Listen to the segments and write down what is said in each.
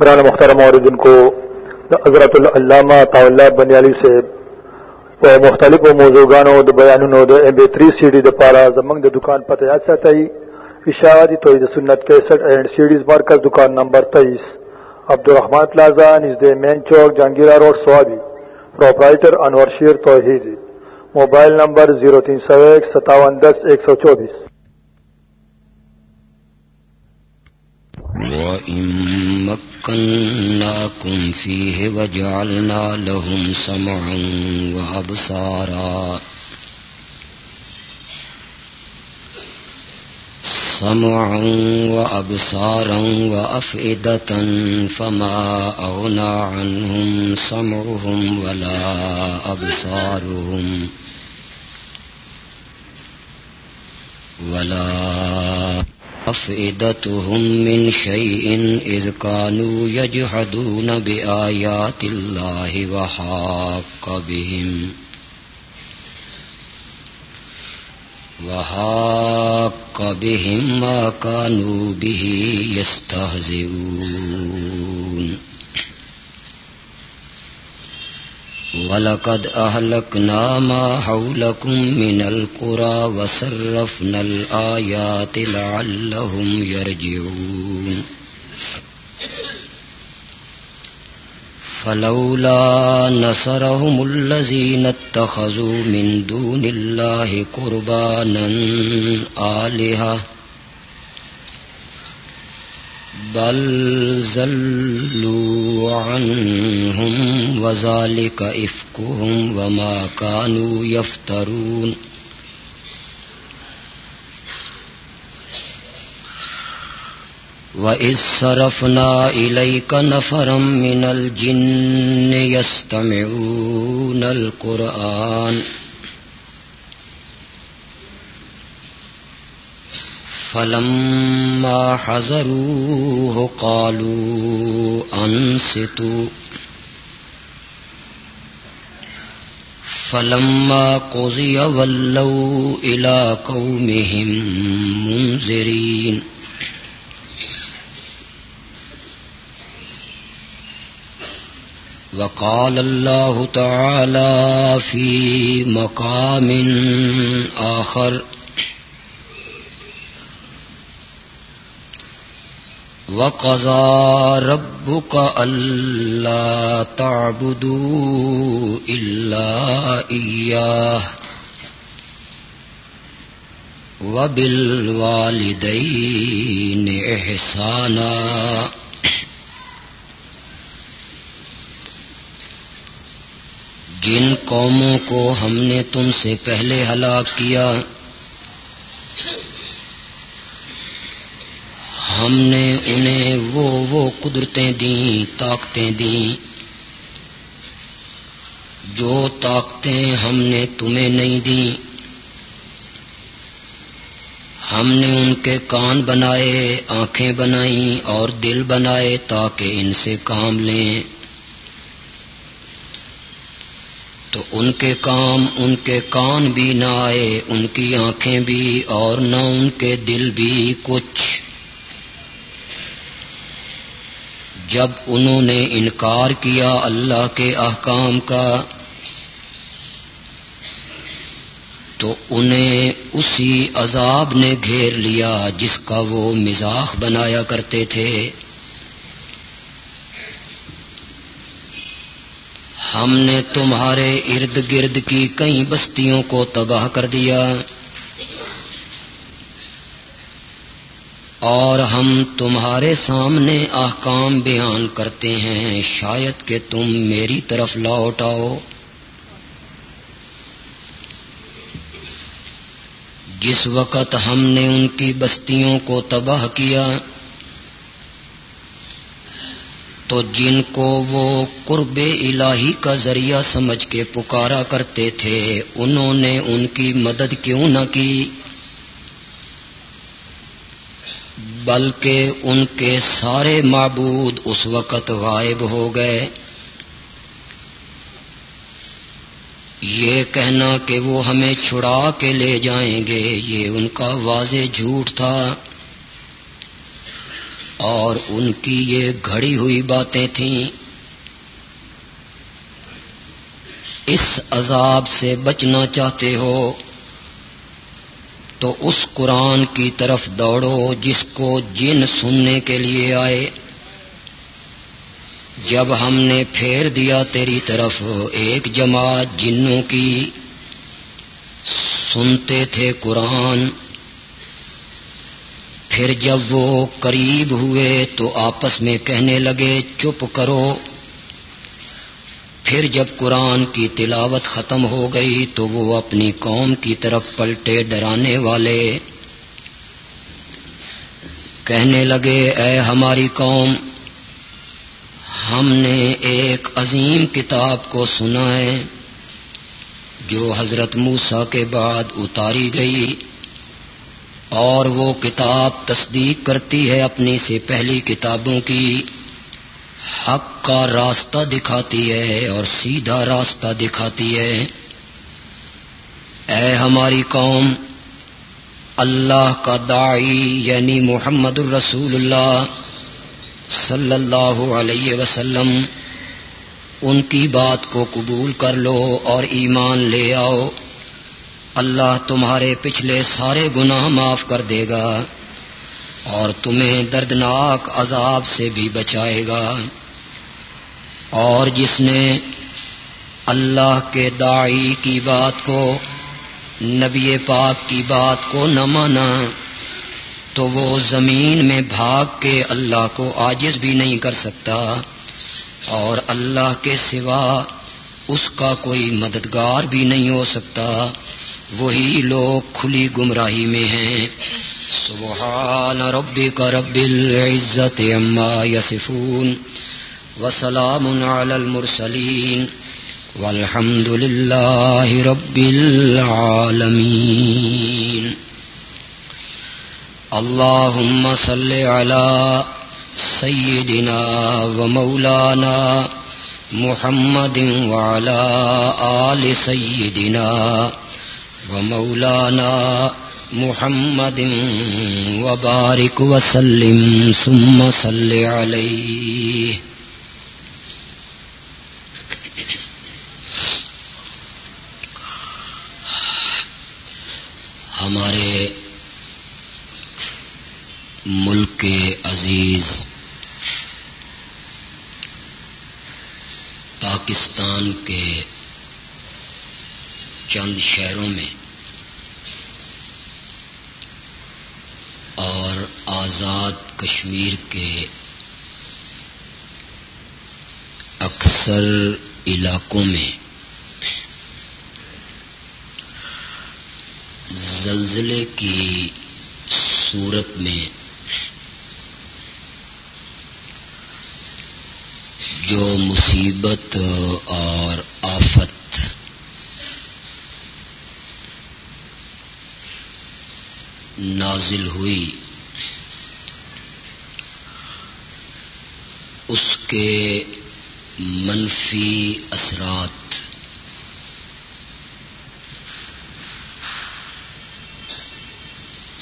برانا مختار موردن کو حضرت العلامہ طاولہ بنیالی سے په مختلفو موضوعګانو د بیانونو د ام بي 3 سي ډي د پاره زمنګ د دکان پته یا ساتي اشاعتی توحید سنت 61 اینڈ سیډیز مرکز دکان نمبر 23 عبدالرحمن پلازا، نزد main chowk Jahangira road, Swabi. Proprietor انور شیر توحید۔ موبائل نمبر 03015710124 وَإِن مَكَّنَّاكُمْ فِيهِ وَجَعَلْنَا لَهُمْ سَمْعًا وَأَبْصَارًا سمعا وأبصارا وأفئدة فما أغنى عنهم سمعهم ولا أبصارهم ولا أفئدتهم من شيء إذ كانوا يجحدون بآيات الله وحاق بهم وحاق بهم ما كانوا به يستهزئون ولقد أهلكنا ما حولكم من القرى وصرفنا الآيات لعلهم يرجعون. فلولا نصرهم الذين اتخذوا من دون الله قربانا آلهة بل زلوا عنهم وذلك إفكهم وما كانوا يفترون. وَإِذْ صَرَفْنَا إِلَيْكَ نَفَرًا مِنَ الْجِنِّ يَسْتَمِعُونَ الْقُرْآنَ فلما حضروه قالوا أنصتوا. فلما قضي ولوا إلى قومهم منذرين. وقال الله تعالى في مقام آخر. وقضى ربك ألا تعبدوا إلا إياه وبالوالدين إحسانا جن قوموں کو ہم نے تم سے پہلے ہلاک کیا ہم نے انہیں وہ وہ قدرتیں دیں، طاقتیں دیں۔ جو طاقتیں ہم نے تمہیں نہیں دیں، ہم نے ان کے کان بنائے، آنکھیں بنائیں اور دل بنائے تاکہ ان سے کام لیں۔ تو ان کے کام ان کے کان بھی نہ آئے، ان کی آنکھیں بھی اور نہ ان کے دل بھی کچھ۔ جب انہوں نے انکار کیا اللہ کے احکام کا، تو انہیں اسی عذاب نے گھیر لیا جس کا وہ مزاح بنایا کرتے تھے۔ ہم نے تمہارے ارد گرد کی کئی بستیوں کو تباہ کر دیا۔ اور ہم تمہارے سامنے احکام بیان کرتے ہیں۔ شاید کہ تم میری طرف لوٹ آؤ۔ جس وقت ہم نے ان کی بستیوں کو تباہ کیا، تو جن کو وہ قرب الہی کا ذریعہ سمجھ کے پکارا کرتے تھے، انہوں نے ان کی مدد کیوں نہ کی؟ بلکہ ان کے سارے معبود اس وقت غائب ہو گئے۔ یہ کہنا کہ وہ ہمیں چھڑا کے لے جائیں گے، یہ ان کا واضح جھوٹ تھا۔ اور ان کی یہ گھڑی ہوئی باتیں تھیں۔ اس عذاب سے بچنا چاہتے ہو۔ تو اس قرآن کی طرف دوڑو جس کو جن سننے کے لیے آئے۔ جب ہم نے پھیر دیا تیری طرف ایک جماعت جنوں کی، سنتے تھے قرآن۔ پھر جب وہ قریب ہوئے تو آپس میں کہنے لگے، چپ کرو۔ پھر جب قرآن کی تلاوت ختم ہو گئی تو وہ اپنی قوم کی طرف پلٹے ڈرانے والے۔ کہنے لگے، اے ہماری قوم، ہم نے ایک عظیم کتاب کو سنا ہے جو حضرت موسا کے بعد اتاری گئی اور وہ کتاب تصدیق کرتی ہے اپنی سے پہلی کتابوں کی۔ حق کا راستہ دکھاتی ہے اور سیدھا راستہ دکھاتی ہے۔ اے ہماری قوم، اللہ کا داعی یعنی محمد الرسول اللہ صلی اللہ علیہ وسلم، ان کی بات کو قبول کر لو اور ایمان لے آؤ۔ اللہ تمہارے پچھلے سارے گناہ معاف کر دے گا۔ اور تمہیں دردناک عذاب سے بھی بچائے گا۔ اور جس نے اللہ کے داعی کی بات کو، نبی پاک کی بات کو نہ مانا، تو وہ زمین میں بھاگ کے اللہ کو آجز بھی نہیں کر سکتا۔ اور اللہ کے سوا اس کا کوئی مددگار بھی نہیں ہو سکتا۔ وہی لوگ کھلی گمراہی میں ہیں۔ سبحان ربک رب العزت اما یسفون وسلام على المرسلين والحمد لله رب العالمين. اللهم صل على سيدنا ومولانا محمد وعلى آل سيدنا ومولانا محمد محمد وبارك وسلم ثم صل عليه. ہمارے ملک کے عزیز، پاکستان کے چند شہروں میں اور آزاد کشمیر کے اکثر علاقوں میں زلزلے کی صورت میں جو مصیبت اور آفت نازل ہوئی اس کے منفی اثرات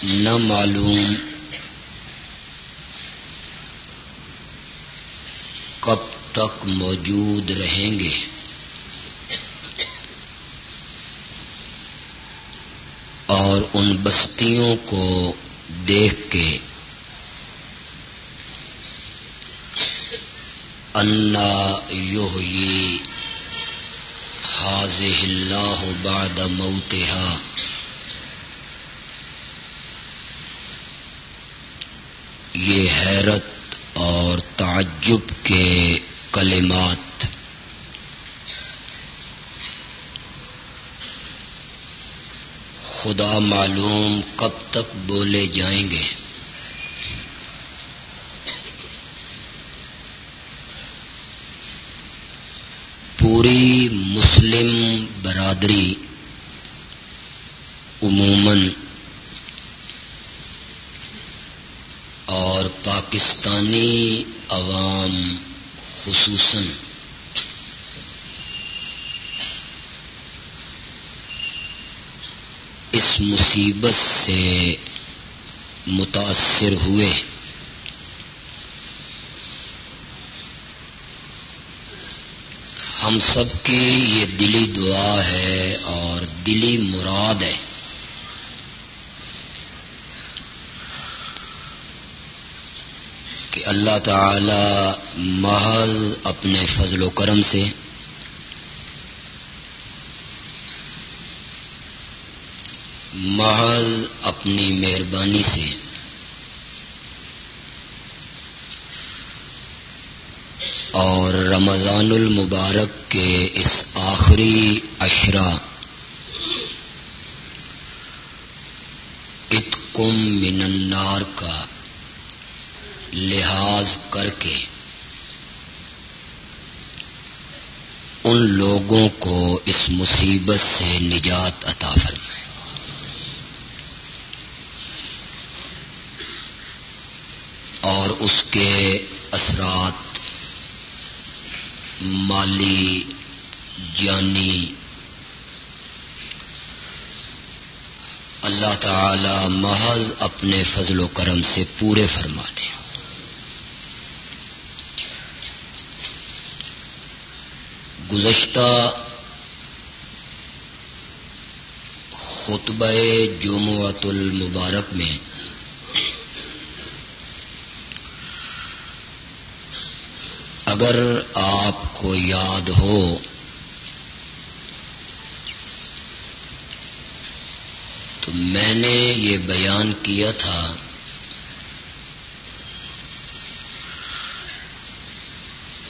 نہ معلوم کب تک موجود رہیں گے اور ان بستیوں کو دیکھ کے انا یوہی حاض اللہ بعد موتہا یہ حیرت اور تعجب کے کلمات خدا معلوم کب تک بولے جائیں گے۔ پوری مسلم برادری عموماً اور پاکستانی عوام خصوصاً مصیبت سے متاثر ہوئے۔ ہم سب کی یہ دلی دعا ہے اور دلی مراد ہے۔ کہ اللہ تعالی محض اپنے فضل و کرم سے محض اپنی مہربانی سے۔ اور رمضان المبارک کے اس آخری اشرا اتکم من النار کا لحاظ کر کے ان لوگوں کو اس مصیبت سے نجات عطا فرمائے اور اس کے اثرات مالی جانی اللہ تعالی محض اپنے فضل و کرم سے پورے فرما دیں گزشتہ خطبہ جمعت المبارک میں اگر آپ کو یاد ہو، تو میں نے یہ بیان کیا تھا۔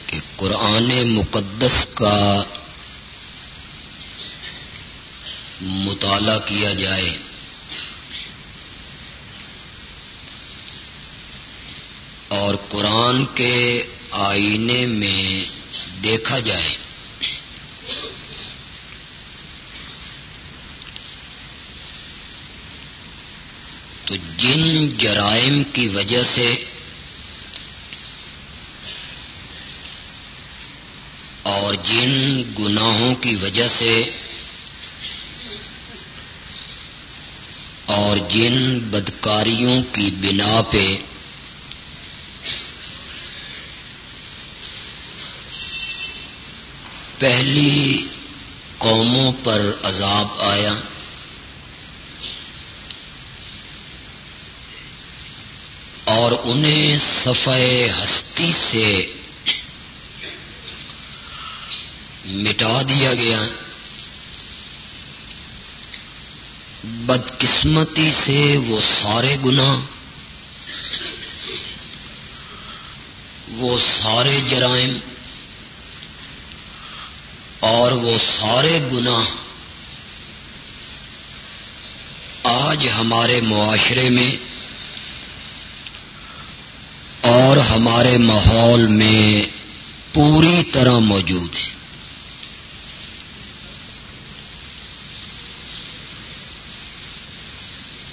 کہ قرآن مقدس کا مطالعہ کیا جائے۔ اور قرآن کے آئینے میں دیکھا جائے۔ تو جن جرائم کی وجہ سے اور جن گناہوں کی وجہ سے اور جن بدکاریوں کی بنا پہ پہلی قوموں پر عذاب آیا۔ اور انہیں صفحے ہستی سے مٹا دیا گیا۔ بدقسمتی سے وہ سارے گناہ، وہ سارے جرائم اور وہ سارے گناہ آج ہمارے معاشرے میں اور ہمارے ماحول میں پوری طرح موجود ہیں۔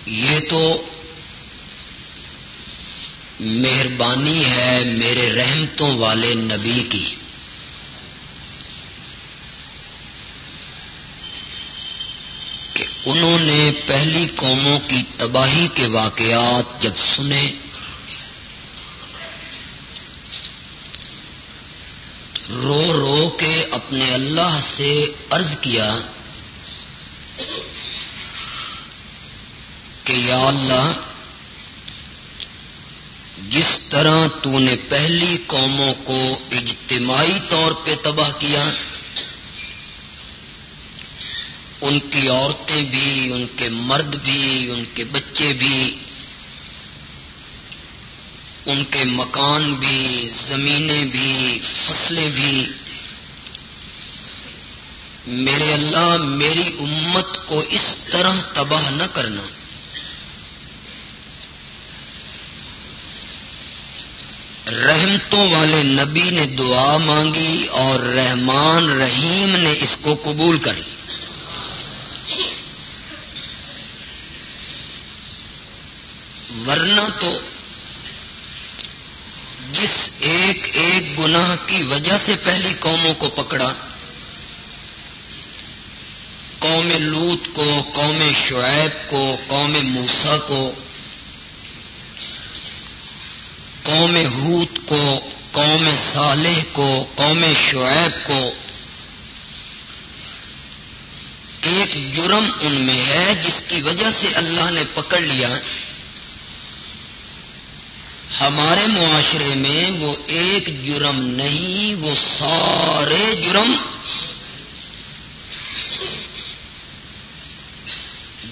یہ تو مہربانی ہے میرے رحمتوں والے نبی کی۔ انہوں نے پہلی قوموں کی تباہی کے واقعات جب سنے۔ رو رو کے اپنے اللہ سے عرض کیا کہ یا اللہ، جس طرح تو نے پہلی قوموں کو اجتماعی طور پہ تباہ کیا ان کی عورتیں بھی، ان کے مرد بھی، ان کے بچے بھی، ان کے مکان بھی، زمینیں بھی، فصلیں بھی۔ میرے اللہ، میری امت کو اس طرح تباہ نہ کرنا۔ رحمتوں والے نبی نے دعا مانگی اور رحمان رحیم نے اس کو قبول کر لی۔ ورنہ تو جس ایک ایک گناہ کی وجہ سے پہلی قوموں کو پکڑا، قوم لوت کو، قوم شعیب کو، قوم موسا کو، قوم ہوت کو، قوم صالح کو، قوم شعیب کو، ایک جرم ان میں ہے جس کی وجہ سے اللہ نے پکڑ لیا۔ ہمارے معاشرے میں وہ ایک جرم نہیں، وہ سارے جرم۔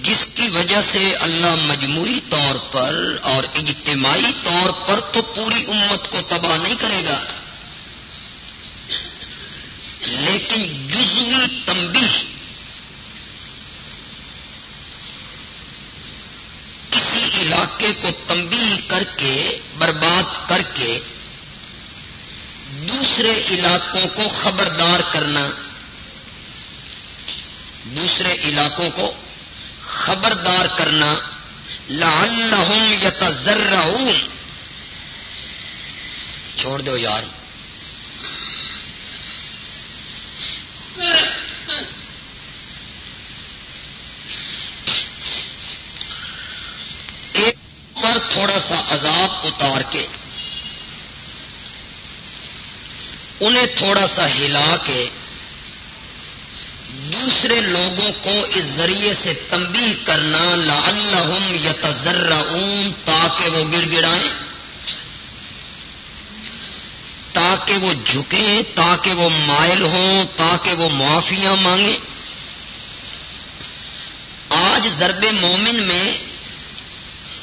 جس کی وجہ سے اللہ مجموعی طور پر اور اجتماعی طور پر تو پوری امت کو تباہ نہیں کرے گا۔ لیکن جزوی تمبی کسی علاقے کو تمبی کر کے، برباد کر کے دوسرے علاقوں کو خبردار کرنا، دوسرے علاقوں کو خبردار کرنا، لعلہم یتذرعون۔ چھوڑ دو یار ایک پر تھوڑا سا عذاب اتار کے، انہیں تھوڑا سا ہلا کے دوسرے لوگوں کو اس ذریعے سے تنبیہ کرنا، لعلہم یتذرعون، تاکہ وہ گڑ گڑائیں، تاکہ وہ جھکیں، تاکہ وہ مائل ہوں، تاکہ وہ معافیاں مانگیں۔ آج ضرب مومن میں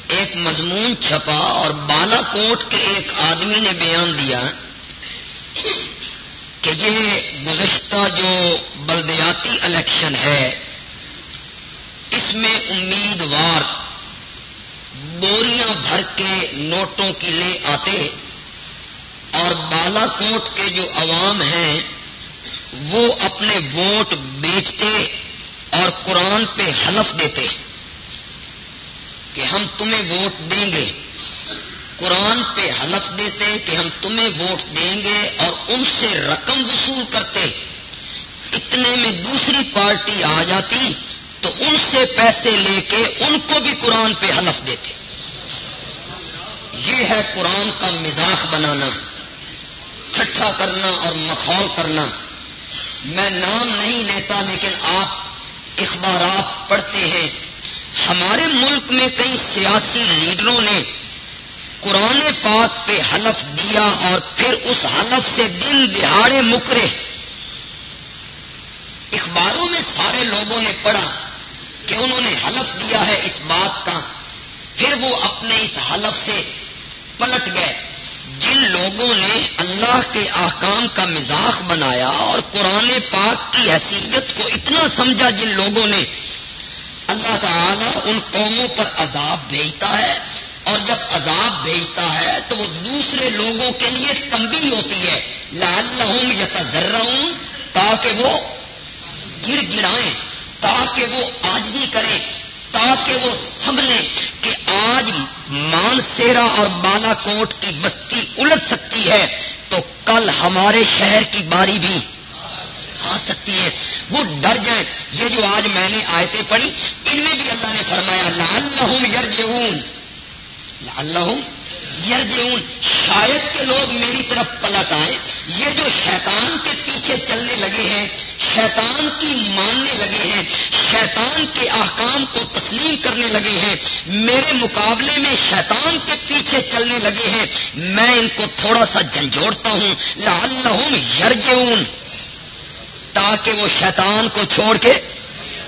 ایک مضمون چھپا اور بالا کوٹ کے ایک آدمی نے بیان دیا کہ یہ گزشتہ جو بلدیاتی الیکشن ہے، اس میں امیدوار بوریاں بھر کے نوٹوں کی لے آتے اور بالا کوٹ کے جو عوام ہیں، وہ اپنے ووٹ بیچتے اور قرآن پہ حلف دیتے۔ ہیں کہ ہم تمہیں ووٹ دیں گے۔ قرآن پہ حلف دیتے کہ ہم تمہیں ووٹ دیں گے اور ان سے رقم وصول کرتے۔ اتنے میں دوسری پارٹی آ جاتی تو ان سے پیسے لے کے ان کو بھی قرآن پہ حلف دیتے۔ یہ ہے قرآن کا مزاح بنانا، ٹھٹھا کرنا اور مخول کرنا۔ میں نام نہیں لیتا لیکن آپ اخبارات پڑھتے ہیں۔ ہمارے ملک میں کئی سیاسی لیڈروں نے قرآن پاک پہ حلف دیا اور پھر اس حلف سے دن دہاڑے مکرے۔ اخباروں میں سارے لوگوں نے پڑھا کہ انہوں نے حلف دیا ہے اس بات کا۔ پھر وہ اپنے اس حلف سے پلٹ گئے۔ جن لوگوں نے اللہ کے احکام کا مزاح بنایا اور قرآن پاک کی حیثیت کو اتنا سمجھا جن لوگوں نے اللہ تعالی ان قوموں پر عذاب بھیجتا ہے اور جب عذاب بھیجتا ہے تو وہ دوسرے لوگوں کے لیے تمبی ہوتی ہے، لعلہم یتذرعون، تاکہ وہ گر گرائیں، تاکہ وہ آجزی کریں، تاکہ وہ سنبھلیں کہ آج مان سیرا اور بالا کوٹ کی بستی الٹ سکتی ہے، تو کل ہمارے شہر کی باری بھی آ سکتی ہے وہ ڈر جائیں۔ یہ جو آج میں نے آیتیں پڑھی، ان میں بھی اللہ نے فرمایا، لعلہم یرجعون۔ لعلہم یرجعون۔ شاید کے لوگ میری طرف پلٹ آئے یہ جو شیطان کے پیچھے چلنے لگے ہیں، شیطان کی ماننے لگے ہیں، شیطان کے احکام کو تسلیم کرنے لگے ہیں، میرے مقابلے میں شیطان کے پیچھے چلنے لگے ہیں، میں ان کو تھوڑا سا جھنجھوڑتا ہوں۔ لعلہم یرجعون۔ تاکہ وہ شیطان کو چھوڑ کے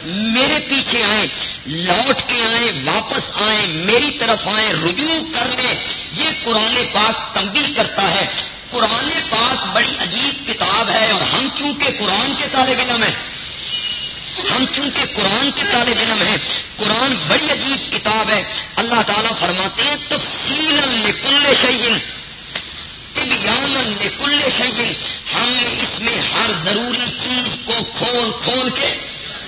میرے پیچھے آئیں، لوٹ کے آئیں، واپس آئیں، میری طرف آئیں، رجوع کر لیں۔ یہ قرآن پاک تنبیہ کرتا ہے۔ قرآن پاک بڑی عجیب کتاب ہے اور ہم چونکہ قرآن کے طالب علم ہیں، ہم چونکہ قرآن کے طالب علم ہیں، قرآن بڑی عجیب کتاب ہے۔ اللہ تعالیٰ فرماتے ہیں تفصیل لکل شعین طبیان لکل شعین ہم نے اس میں ہر ضروری چیز کو کھول کھول کے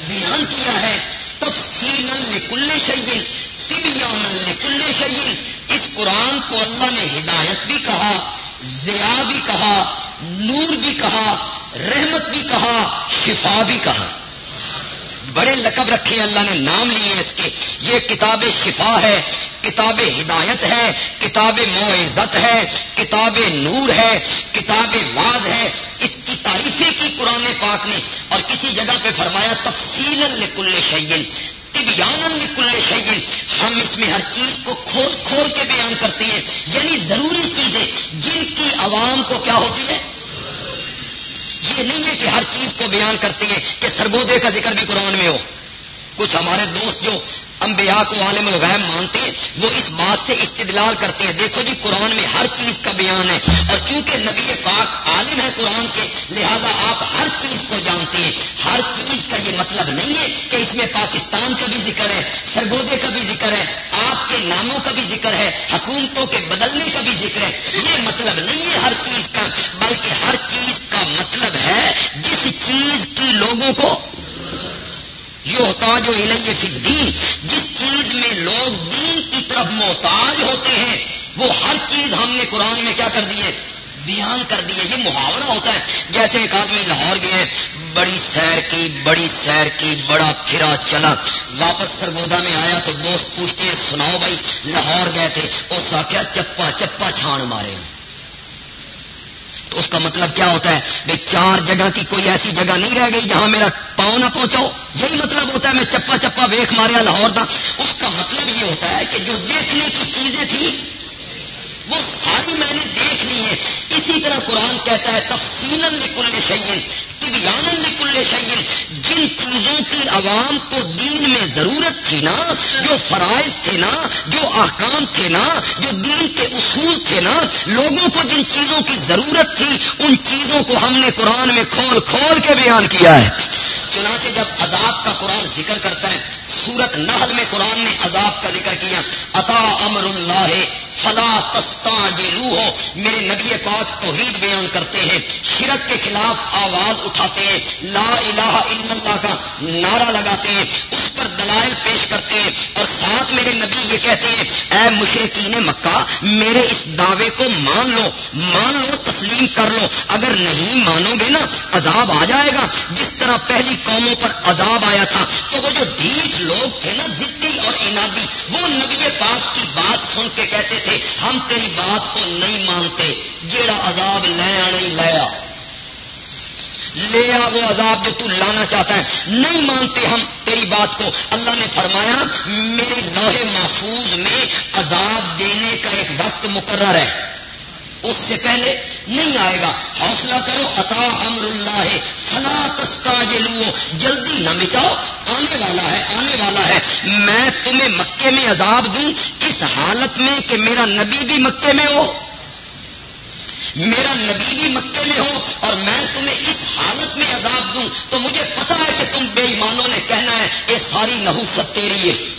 بیان کیا ہے۔ تفصیل لکل شعین طبیان لکل شعین اس قرآن کو اللہ نے ہدایت بھی کہا ضیا بھی کہا، نور بھی کہا، رحمت بھی کہا، شفا بھی کہا۔ بڑے لقب رکھے اللہ نے، نام لیے اس کے۔ یہ کتاب شفا ہے، کتاب ہدایت ہے، کتاب معزت ہے، کتاب نور ہے، کتاب واز ہے۔ اس کی تعریفیں کی قرآن پاک نے۔ اور کسی جگہ پہ فرمایا تفصیل لکل شعین طبیان لکل شعین ہم اس میں ہر چیز کو کھول کھول کے بیان کرتے ہیں۔ یعنی ضروری چیزیں، جن کی عوام کو کیا ہوتی ہے؟ یہ نہیں ہے کہ ہر چیز کو بیان کرتی ہے کہ سرگودے کا ذکر بھی قرآن میں ہو۔ کچھ ہمارے دوست جو انبیاء کو عالم الغیب مانتے ہیں، وہ اس بات سے استدلال کرتے ہیں۔ دیکھو جی قرآن میں ہر چیز کا بیان ہے۔ اور کیونکہ نبی پاک عالم ہے قرآن کے، لہذا آپ ہر چیز کو جانتے ہیں۔ ہر چیز کا یہ مطلب نہیں ہے کہ اس میں پاکستان کا بھی ذکر ہے، سرگودے کا بھی ذکر ہے، آپ کے ناموں کا بھی ذکر ہے، حکومتوں کے بدلنے کا بھی ذکر ہے۔ یہ مطلب نہیں ہے ہر چیز کا، بلکہ ہر چیز کا مطلب ہے جس چیز کی لوگوں کو جو الیہ فی الدین، جس چیز میں لوگ دین کی طرف محتاج ہوتے ہیں، وہ ہر چیز ہم نے قرآن میں کیا کر دی ہے؟ بیان کر دیے یہ محاورہ ہوتا ہے۔ جیسے ایک آدمی لاہور گئے بڑی سیر کی، بڑی سیر کی، بڑا پھرا چلا۔ واپس سرگودا میں آیا تو دوست پوچھتے ہیں، سناؤ بھائی، لاہور گئے تھے۔ اس آخیا چپا چپا چھان مارے تو اس کا مطلب کیا ہوتا ہے؟ بھائی چار جگہ کی کوئی ایسی جگہ نہیں رہ گئی جہاں میرا پاؤں نہ پہنچاؤ۔ یہی مطلب ہوتا ہے، میں چپا چپا ویخ ماریا لاہور کا اس کا مطلب یہ ہوتا ہے کہ جو دیکھنے کی چیزیں تھیں وہ ساری میں نے دیکھ لی ہے۔ اسی طرح قرآن کہتا ہے تفصیل لکل شعین طبیان لکل شعین جن چیزوں کی عوام کو دین میں ضرورت تھی نا، جو فرائض تھے نا، جو احکام تھے نا، جو دین کے اصول تھے نا، لوگوں کو جن چیزوں کی ضرورت تھی، ان چیزوں کو ہم نے قرآن میں کھول کھول کے بیان کیا ہے۔ چنانچہ جب عذاب کا قرآن ذکر کرتا ہے، سورت نحل میں قرآن نے عذاب کا ذکر کیا۔ عطا امر اللہ فلا تستا ہو میرے نبی پاک توحید بیان کرتے ہیں۔ شرک کے خلاف آواز اٹھاتے ہیں۔ لا الہ الا اللہ کا نعرہ لگاتے ہیں۔ اس پر دلائل پیش کرتے ہیں۔ اور ساتھ میرے نبی یہ کہتے ہیں، اے مشرقین مکہ، میرے اس دعوے کو مان لو۔ مان لو، تسلیم کر لو۔ اگر نہیں مانو گے نا، عذاب آ جائے گا۔ جس طرح پہلی قوموں پر عذاب آیا تھا، تو وہ جو ڈھیٹ لوگ تھے نا ضدی اور انادی وہ نبی پاک کی بات سن کے کہتے تھے ہم تیری بات کو نہیں مانتے، جیڑا عذاب لے نہیں لیا لیا وہ عذاب جو تو لانا چاہتا ہے۔ نہیں مانتے ہم تیری بات کو۔ اللہ نے فرمایا، میرے لوہے محفوظ میں عذاب دینے کا ایک وقت مقرر ہے۔ اس سے پہلے نہیں آئے گا۔ حوصلہ کرو، عطا امر اللہ ہے۔ فلا تستا جلدی نہ مٹاؤ۔ آنے والا ہے، آنے والا ہے۔ میں تمہیں مکے میں عذاب دوں۔ اس حالت میں کہ میرا نبی بھی مکے میں ہو۔ میرا نبی بھی مکے میں ہو اور میں تمہیں اس حالت میں عذاب دوں۔ تو مجھے پتا ہے کہ تم بے ایمانوں نے کہنا ہے، یہ ساری نحوست تیری ہے۔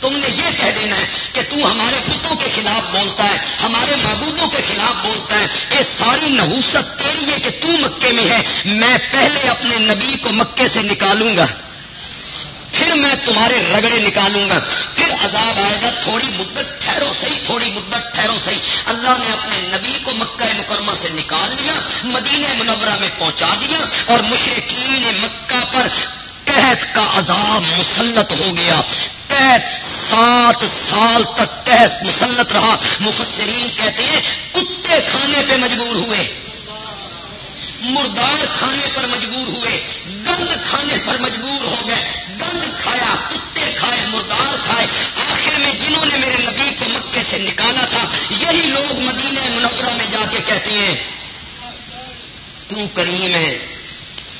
تم نے یہ کہہ دینا ہے کہ تو ہمارے پتوں کے خلاف بولتا ہے، ہمارے معبودوں کے خلاف بولتا ہے۔ یہ ساری نحوست تیری ہے کہ تو مکے میں ہے، میں پہلے اپنے نبی کو مکے سے نکالوں گا۔ پھر میں تمہارے رگڑے نکالوں گا۔ پھر عذاب آئے گا، تھوڑی مدت ٹھہرو صحیح، تھوڑی مدت ٹھہرو صحیح۔ اللہ نے اپنے نبی کو مکہ مکرمہ سے نکال لیا، مدینہ منورہ میں پہنچا دیا اور مشرقین مکہ پر قحط کا عذاب مسلط ہو گیا۔ قحط سات سال تک قحط مسلط رہا۔ مفسرین کہتے ہیں، کتے کھانے پہ مجبور ہوئے۔ مردار کھانے پر مجبور ہوئے۔ گند کھانے پر مجبور ہو گئے۔ گند کھایا، کتے کھائے، مردار کھائے۔ آخر میں جنہوں نے میرے نبی کو مکے سے نکالا تھا، یہی لوگ مدینہ منورہ میں جا کے کہتے ہیں، تو کریم ہے،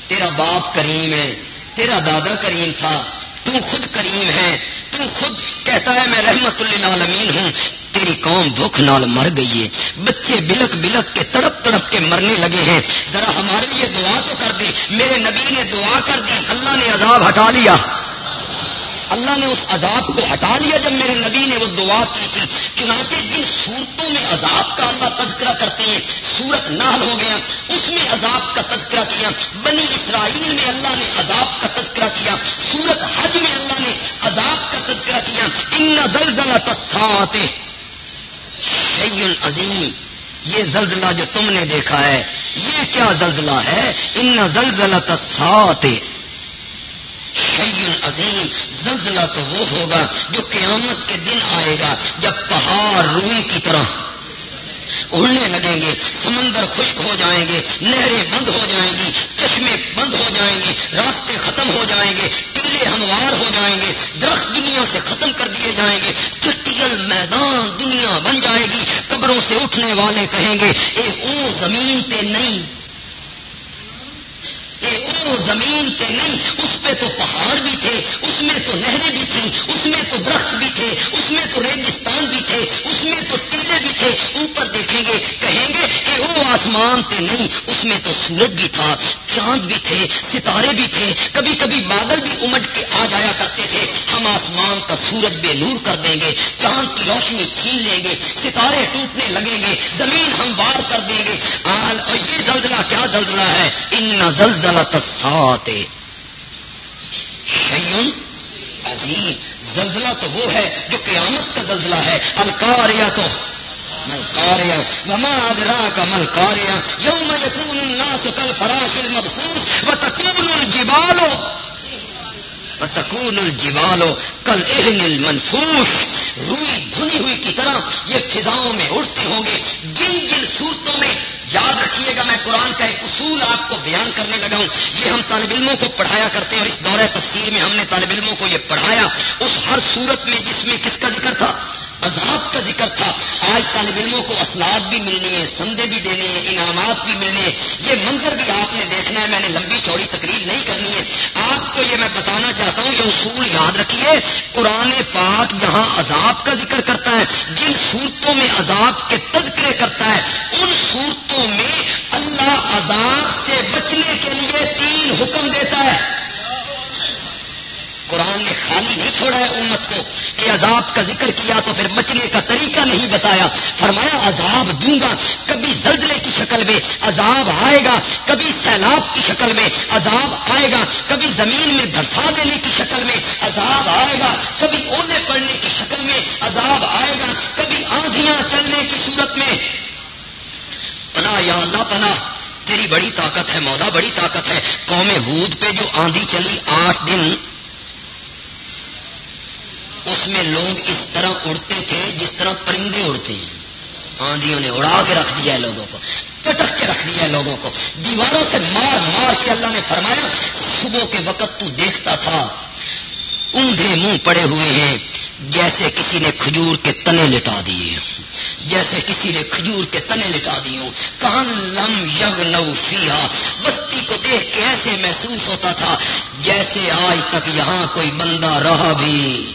تیرا باپ کریم ہے۔ تیرا دادا کریم تھا، تو خود کریم ہے، تو خود کہتا ہے میں رحمت للعالمین ہوں۔ تیری قوم بھوک نال مر گئی ہے، بچے بلک بلک کے تڑپ تڑپ کے مرنے لگے ہیں۔ ذرا ہمارے لیے دعا تو کر دے، میرے نبی نے دعا کر دی، اللہ نے عذاب ہٹا لیا۔ اللہ نے اس عذاب کو ہٹا لیا جب میرے نبی نے وہ دعا کی تھی۔ چنانچہ جن صورتوں میں عذاب کا اللہ تذکرہ کرتے ہیں، سورت نحل ہو گیا، اس میں عذاب کا تذکرہ کیا۔ بنی اسرائیل میں اللہ نے عذاب کا تذکرہ کیا۔ سورت حج میں اللہ نے عذاب کا تذکرہ کیا۔ ان زلزلہ تسات شعی عظیم۔ یہ زلزلہ جو تم نے دیکھا ہے، یہ کیا زلزلہ ہے؟ ان زلزلہ تسات شعی عظیم زلزلہ تو وہ ہوگا جو قیامت کے دن آئے گا جب پہاڑ روئی کی طرح اڑنے لگیں گے، سمندر خشک ہو جائیں گے، نہریں بند ہو جائیں گی، چشمے بند ہو جائیں گے، راستے ختم ہو جائیں گے، ٹیلے ہموار ہو جائیں گے، درخت دنیا سے ختم کر دیے جائیں گے، چٹیل میدان دنیا بن جائے گی، قبروں سے اٹھنے والے کہیں گے، اے او زمین تے نہیں زمین پہ نہیں اس پہ تو پہاڑ بھی تھے، اس میں تو نہریں بھی تھیں، اس میں تو درخت بھی تھے، اس میں تو ریگستان بھی تھے، اس میں تو ٹیلے بھی تھے۔ اوپر دیکھیں گے، کہیں گے کہ وہ آسمان تھے نہیں اس میں تو سورج بھی تھا، چاند بھی تھے، ستارے بھی تھے۔ کبھی کبھی بادل بھی امٹ کے آ جایا کرتے تھے۔ ہم آسمان کا سورج بے نور کر دیں گے، چاند کی روشنی چھین لیں گے، ستارے ٹوٹنے لگیں گے، زمین ہم وار کر دیں گے۔ اور یہ زلزلہ کیا زلزلہ ہے؟ ان زلزلہ سات شیون عظیم. زلزلہ تو وہ ہے جو قیامت کا زلزلہ ہے. الکاریا تو. ملکاریا وما ادرا کا ملکاریا یوم یقون الناس کل فراش المبسوس و تکون الجبالو و تکون کل المنفوش. روئی دھنی ہوئی کی طرح یہ فضاؤں میں اڑتے ہوں گے. جن جن صورتوں میں یاد رکھیے گا میں قرآن کا ایک اصول آپ کو بیان کرنے لگا ہوں. یہ ہم طالب علموں کو پڑھایا کرتے ہیں اور اس دورہ تفسیر میں ہم نے طالب علموں کو یہ پڑھایا. اس ہر صورت میں جس میں کس کا ذکر تھا؟ عذاب کا ذکر تھا۔ آج طالب علموں کو اسناد بھی ملنی ہے، سندے بھی دینے ہیں، انعامات بھی ملنے ہیں۔ یہ منظر بھی آپ نے دیکھنا ہے، میں نے لمبی چوڑی تقریر نہیں کرنی ہے۔ آپ کو یہ میں بتانا چاہتا ہوں، یہ اصول یاد رکھیے، قرآن پاک جہاں عذاب کا ذکر کرتا ہے، جن صورتوں میں عذاب کے تذکرے کرتا ہے، ان صورتوں میں اللہ عذاب سے بچنے کے لیے تین حکم دیتا ہے۔ قرآن نے خالی نہیں چھوڑا ہے امت کو کہ عذاب کا ذکر کیا تو پھر بچنے کا طریقہ نہیں بتایا۔ فرمایا، عذاب دوں گا، کبھی زلزلے کی شکل میں عذاب آئے گا، کبھی سیلاب کی شکل میں عذاب آئے گا، کبھی زمین میں دھسا دینے کی شکل میں عذاب آئے گا، کبھی اونے پڑنے کی شکل میں عذاب آئے گا، کبھی آندیاں چلنے کی صورت میں۔ پناہ یا اللہ، پناہ، تیری بڑی طاقت ہے مودا بڑی طاقت ہے۔ قوم ہود پہ جو آندھی چلی آٹھ دن اس میں لوگ اس طرح اڑتے تھے جس طرح پرندے اڑتے ہیں۔ آندھیوں نے اڑا کے رکھ دیا ہے لوگوں کو پٹک کے رکھ دیا ہے لوگوں کو۔ دیواروں سے مار مار کے اللہ نے فرمایا، صبح کے وقت تو دیکھتا تھا اونھے منہ پڑے ہوئے ہیں، جیسے کسی نے کھجور کے تنے لٹا دیے۔ جیسے کسی نے کھجور کے تنے لٹا دیے۔ کہاں لم یگ نو فیا بستی کو دیکھ کے ایسے محسوس ہوتا تھا جیسے آج تک یہاں کوئی بندہ رہا بھی۔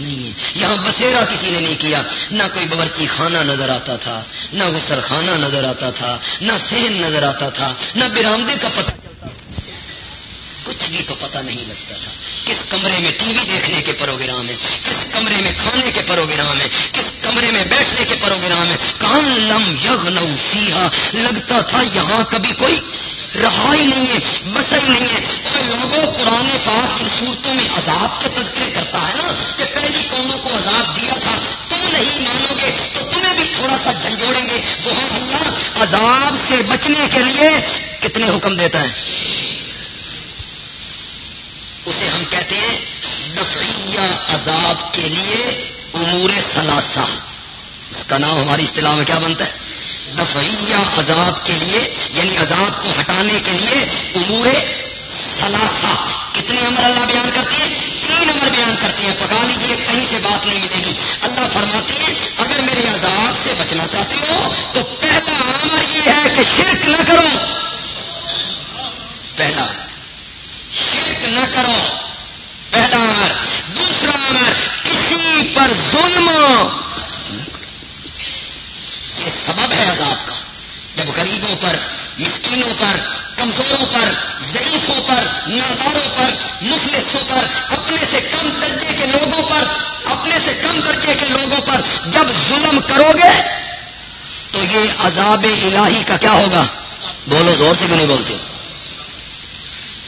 یہاں بسیرا کسی نے نہیں کیا۔ نہ کوئی باورچی خانہ نظر آتا تھا، نہ غسل خانہ نظر آتا تھا، نہ سہن نظر آتا تھا، نہ برامدے کا پتہ چلتا کچھ بھی تو پتہ نہیں لگتا تھا۔ کس کمرے میں ٹی وی دیکھنے کے پروگرام ہے؟ کس کمرے میں کھانے کے پروگرام ہے؟ کس کمرے میں بیٹھنے کے پروگرام ہے؟ کان لم یگ نو لگتا تھا یہاں کبھی کوئی رہا ہی نہیں ہے بس ہی نہیں ہے۔ اور لوگوں قرآن پاک ان صورتوں میں عذاب کے تذکرے کرتا ہے نا کہ پہلی قوموں کو عذاب دیا تھا، تم نہیں مانو گے تو تمہیں بھی تھوڑا سا جھنجھوڑیں گے۔ وہاں اللہ عذاب سے بچنے کے لیے کتنے حکم دیتا ہے؟ اسے ہم کہتے ہیں دفعیہ عذاب کے لیے امور ثلاثہ۔ اس کا نام ہماری اصطلاح میں کیا بنتا ہے؟ دفعیہ عذاب کے لیے یعنی عذاب کو ہٹانے کے لیے امور سلاسا کتنے امر اللہ بیان کرتی ہے تین امر بیان کرتی ہیں۔ پکا لیجیے کہیں سے بات نہیں ملے گی۔ اللہ فرماتی ہے اگر میرے عذاب سے بچنا چاہتے ہو تو پہلا امر یہ ہے کہ شرک نہ کرو پہلا شرک نہ کرو پہلا امر دوسرا امر ظلم. یہ سبب ہے عذاب کا. جب غریبوں پر، مسکینوں پر، کمزوروں پر، ضعیفوں پر، ناداروں پر، مفلسوں پر، اپنے سے کم درجے کے لوگوں پر، اپنے سے کم درجے کے لوگوں پر جب ظلم کرو گے، تو یہ عذاب الہی کا کیا ہوگا؟ بولو زور سے بھی نہیں بولتے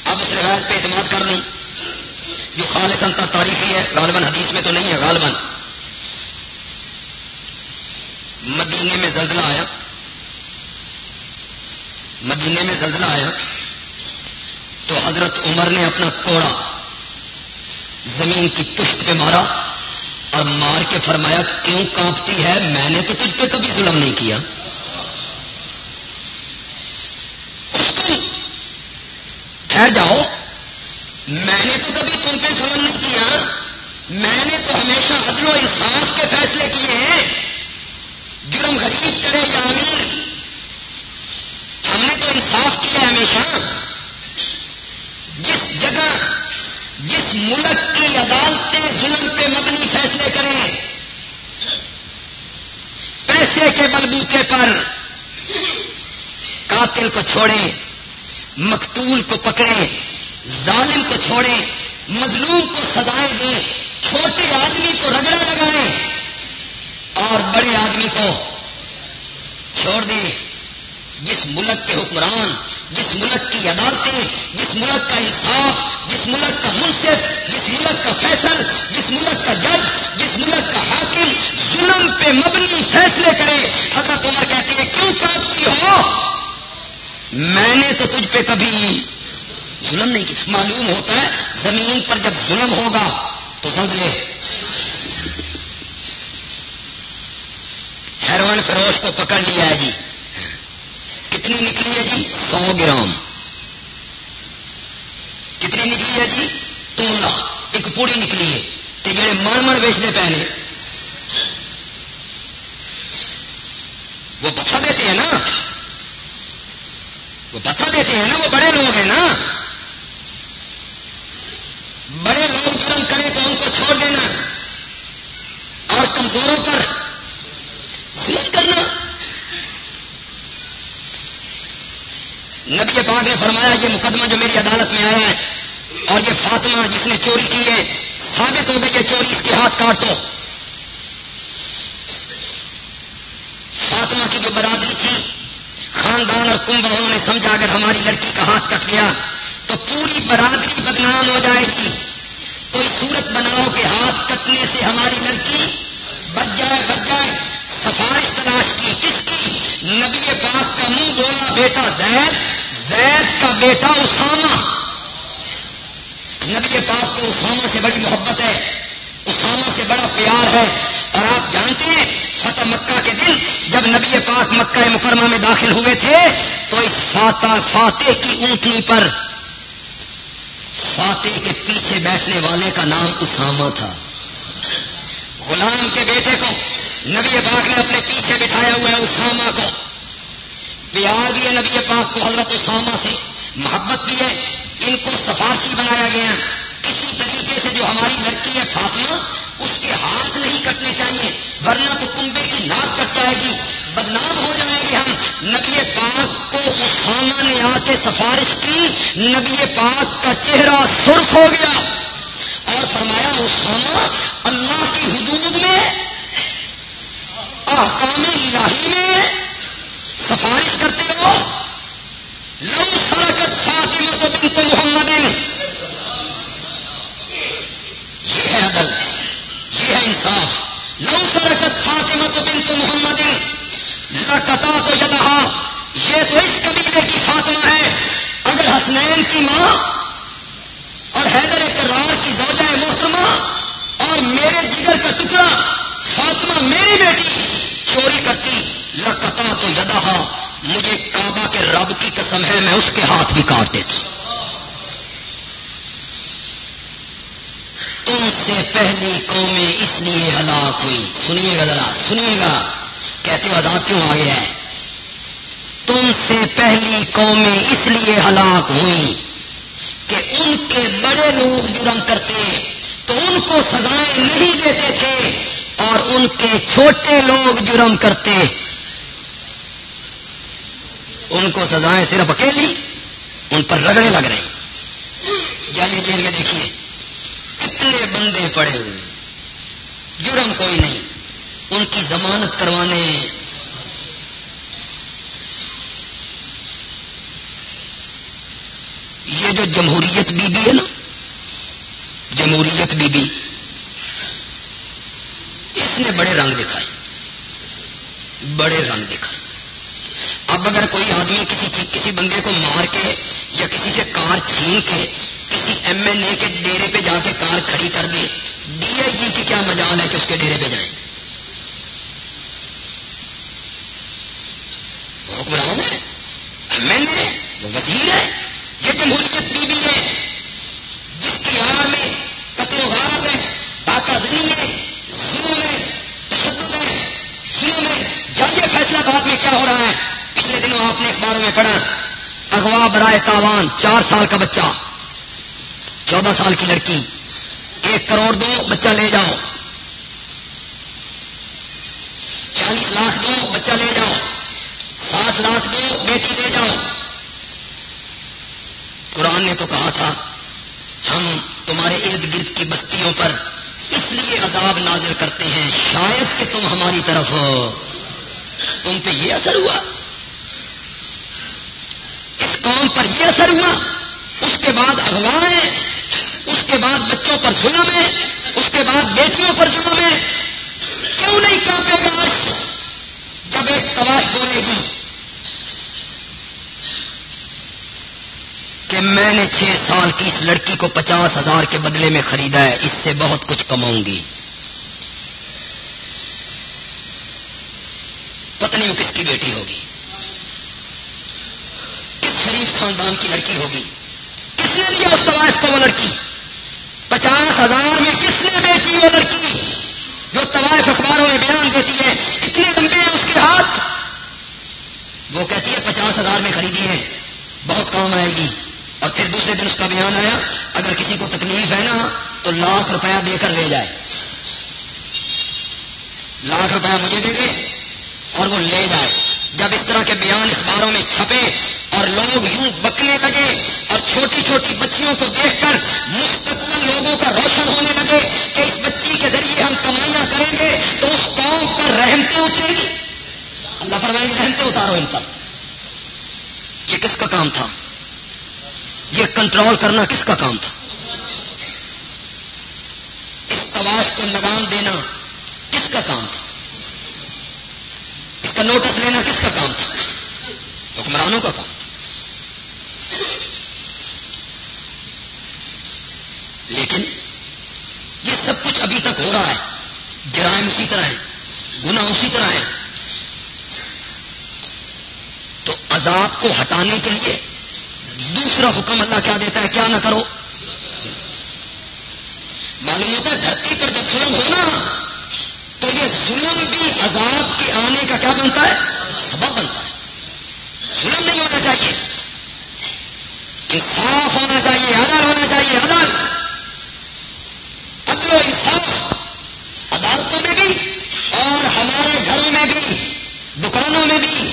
اب اس روایت پہ اعتماد کر لوں. جو خالص تاریخی ہے، غالباً حدیث میں تو نہیں ہے، غالباً. مدینے میں زلزلہ آیا۔ مدینے میں زلزلہ آیا۔ تو حضرت عمر نے اپنا کوڑا زمین کی پشت پہ مارا اور مار کے فرمایا، کیوں کانپتی ہے؟ میں نے تو تجھ پہ کبھی ظلم نہیں کیا۔ ٹھہر جاؤ۔ میں نے تو کبھی تم پہ ظلم نہیں کیا۔ میں نے تو ہمیشہ عدل و انصاف کے فیصلے کیے ہیں۔ جرم غریب کرے یا امیر ہم نے تو انصاف کیا ہمیشہ۔ جس جگہ، جس ملک کی عدالتیں، ظلم پہ مبنی فیصلے کریں، پیسے کے بلبوتے پر قاتل کو چھوڑیں، مقتول کو پکڑیں، ظالم کو چھوڑیں، مظلوم کو سزائیں دیں، چھوٹے آدمی کو رگڑا لگائیں اور بڑے آدمی کو چھوڑ دیں۔ جس ملک کے حکمران، جس ملک کی عدالتیں، جس ملک کا انصاف، جس ملک کا منصف، جس ملک کا فیصل، جس ملک کا جج، جس ملک کا حاکم ظلم پہ مبنی فیصلے کرے۔ حضرت عمر کہتے ہیں، کیوں کاٹتی ہو؟ میں نے تو تجھ پہ کبھی ظلم نہیں کیا۔ معلوم ہوتا ہے، زمین پر جب ظلم ہوگا تو سمجھ لے۔ ہیروئن فروش کو پکڑ لیا ہے جی۔ کتنی نکلی ہے جی؟ سو گرام۔ کتنی نکلی ہے جی؟ تولا ایک پوڑی نکلی ہے۔ تو جڑے من من بیچنے پہنے وہ پتھر دیتے ہیں نا۔ وہ پتھر دیتے ہیں نا۔ وہ بڑے لوگ ہیں نا۔ بڑے لوگ جرم کریں تو ان کو چھوڑ دینا۔ اور کمزوروں پر ظلم کرنا۔ نبی پاک نے فرمایا، یہ مقدمہ جو میری عدالت میں آیا ہے اور یہ فاطمہ جس نے چوری کی ہے ثابت ہو گئی یہ چوری اس کے ہاتھ کاٹ دو۔ فاطمہ کی جو برادری تھی، خاندان اور کنبا انہوں نے سمجھا، اگر ہماری لڑکی کا ہاتھ کٹ گیا تو پوری برادری بدنام ہو جائے گی۔ کوئی صورت بناؤ کہ ہاتھ کٹنے سے ہماری لڑکی بچ جائے بچ جائے۔ سفارش تلاش کی، کس کی؟ نبی پاک کا منہ بولا، بیٹا زید زید کا بیٹا اسامہ۔ نبی پاک کو اسامہ سے بڑی محبت ہے، اسامہ سے بڑا پیار ہے۔ اور آپ جانتے ہیں، فتح مکہ کے دن جب نبی پاک مکہ مکرمہ میں داخل ہوئے تھے، تو اس فاتح فاتح کی اونٹنی پر، فاتح کے پیچھے بیٹھنے والے کا نام اسامہ تھا۔ غلام کے بیٹے کو، نبی پاک نے اپنے پیچھے بٹھایا ہوا ہے اسامہ کو۔ پیار بھی ہے نبی پاک کو، حضرت اسامہ سے۔ محبت بھی ہے۔ ان کو سفارشی بنایا گیا۔ کسی طریقے سے جو ہماری لڑکی ہے فاطمہ، اس کے ہاتھ نہیں کٹنے چاہیے۔ ورنہ تو کنبے کی ناک کٹ جائے گی۔ بدنام ہو جائیں گے ہم۔ نبی پاک کو اسامہ نے آ کے سفارش کی۔ نبی پاک کا چہرہ سرخ ہو گیا۔ اور فرمایا، اسامہ، اللہ احکام الہی میں سفارش کرتے ہو لو سرکت فاطمہ تو بنت محمد۔ یہ ہے عدل، یہ ہے انصاف۔ لو سرکت فاطمہ تو بنت محمد۔ لکتا تو یدہا۔ یہ تو اس قبیلے کی فاطمہ ہے۔ اگر حسنین کی ماں اور حیدر کرار کی زوجہ محترمہ اور میرے جگر کا ٹکڑا فاطمہ میری بیٹی چوری کرتی لکتا تو یدہا مجھے کعبہ کے رب کی قسم ہے، میں اس کے ہاتھ بھی کاٹ دیتی۔ تم سے پہلی قومیں اس لیے ہلاک ہوئی سنیے گا ذرا، سنیے گا۔ کہتے ہو آزاد کیوں آ گیا ہے؟ تم سے پہلی قومیں اس لیے ہلاک ہوئی کہ ان کے بڑے لوگ جرم کرتے، تو ان کو سزائیں نہیں دیتے تھے۔ اور ان کے چھوٹے لوگ جرم کرتے ان کو سزائیں صرف اکیلی، ان پر رگڑے لگ رہی جائیے جیل کے دیکھیے، کتنے بندے پڑے ہوئے جرم کوئی نہیں، ان کی ضمانت کروانے۔ یہ جو جمہوریت بی بی ہے نا، جمہوریت بی بی اس نے بڑے رنگ دکھائے۔ بڑے رنگ دکھائے۔ اب اگر کوئی آدمی کسی کسی بندے کو مار کے یا کسی سے کار چھین کے کسی ایم ایل اے کے ڈیرے پہ جا کے کار کھڑی کر دے، ڈی آئی جی کی کیا مجال ہے کہ اس کے ڈیرے پہ جائیں حکمران ہے، ایم ایل اے، وہ وزیر ہے، یہ جمہوریت بی بی ہے۔ جس کی آڑ میں قتل و غارت ہے ڈاکہ زنی ہے۔ ظلم ہے تشدد ہے میں فیصلہ باد میں کیا ہو رہا ہے؟ پچھلے دنوں آپ نے اخباروں میں پڑھا، اغوا برائے تاوان، چار سال کا بچہ، چودہ سال کی لڑکی، ایک کروڑ دو، بچہ لے جاؤ۔ چالیس لاکھ دو، بچہ لے جاؤ۔ ساٹھ لاکھ دو، بیٹی لے جاؤ۔ قرآن نے تو کہا تھا، ہم تمہارے ارد گرد کی بستیوں پر اس لیے عذاب نازل کرتے ہیں، شاید کہ تم ہماری طرف ہو۔ تم پہ یہ اثر ہوا۔ اس قوم پر یہ اثر ہوا۔ اس کے بعد اغوائیں اس کے بعد بچوں پر ظلم ہے اس کے بعد بیٹیوں پر ظلم ہے کیوں نہیں کانپے گا جب ایک تلاش بولے گی کہ میں نے چھ سال کی اس لڑکی کو پچاس ہزار کے بدلے میں خریدا ہے، اس سے بہت کچھ کماؤں گی۔ پتنی وہ کس کی بیٹی ہوگی۔ کس شریف خاندان کی لڑکی ہوگی۔ کس نے لیا اس طوائف کو وہ لڑکی؟ پچاس ہزار میں کس نے بیچی وہ لڑکی؟ جو طوائف اخباروں میں بیان دیتی ہے، اتنے لمبے ہیں اس کے ہاتھ۔ وہ کہتی ہے، پچاس ہزار میں خریدی ہے، بہت کام آئے گی۔ اور پھر دوسرے دن اس کا بیان آیا، اگر کسی کو تکلیف ہے نا، تو لاکھ روپیہ دے کر لے جائے۔ لاکھ روپیہ مجھے دے دے اور وہ لے جائے۔ جب اس طرح کے بیان اخباروں میں چھپے اور لوگ یوں بکنے لگے اور چھوٹی چھوٹی بچیوں کو دیکھ کر مستقبل لوگوں کا روشن ہونے لگے کہ اس بچی کے ذریعے ہم کمائیاں کریں گے، تو اس قوم پر رحمتیں اتریں گی؟ اللہ فرمائیں رحمتیں اتارو ان پر؟ یہ کس کا کام تھا؟ یہ کنٹرول کرنا کس کا کام تھا؟ اس تواش کو لگام دینا کس کا کام تھا؟ اس کا نوٹس لینا کس کا کام تھا؟ حکمرانوں کا کام تھا۔ لیکن یہ سب کچھ ابھی تک ہو رہا ہے۔ جرائم اسی طرح ہے گنا اسی طرح ہے تو عذاب کو ہٹانے کے لیے دوسرا حکم اللہ کیا دیتا ہے؟ کیا نہ کرو۔ معلوم ہوتا ہے دھرتی پر جب ظلم ہونا تو یہ ظلم بھی عذاب کے آنے کا کیا بنتا ہے؟ سبب بنتا ہے۔ ظلم نہیں ہونا چاہیے۔ انصاف ہونا چاہیے عدل ہونا چاہیے عدل عدل و انصاف عدالتوں میں بھی اور ہمارے گھروں میں بھی، دکانوں میں بھی،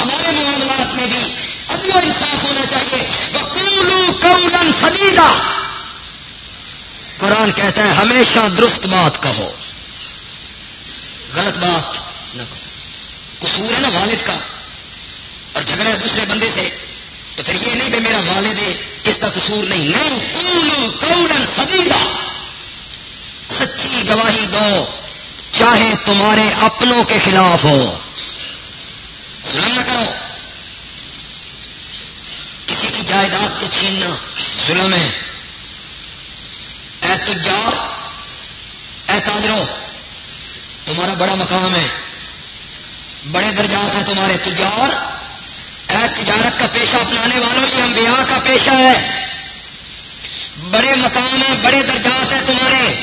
ہمارے معاملات میں بھی۔ عدل و انصاف ہونا چاہیے۔ وہ کولن سلیدہ قرآن کہتا ہے، ہمیشہ درست بات کہو۔ غلط بات نہ کہو۔ قصور ہے نا والد کا۔ اور جھگڑا ہے دوسرے بندے سے۔ تو پھر یہ نہیں کہ میرا والد ہے، اس کا قصور نہیں۔ نہیں کولن سلیدہ سچی گواہی دو۔ چاہے تمہارے اپنوں کے خلاف ہو۔ ظلم نہ کرو۔ جائیداد کو چھیننا۔ ظلم ہے اے تجار، اے تاجرو تمہارا بڑا مقام ہے۔ بڑے درجات ہیں تمہارے تجار۔ اے تجارت کا پیشہ اپنانے والوں یہ انبیاء کا پیشہ ہے۔ بڑے مقام ہیں، بڑے درجات ہیں تمہارے۔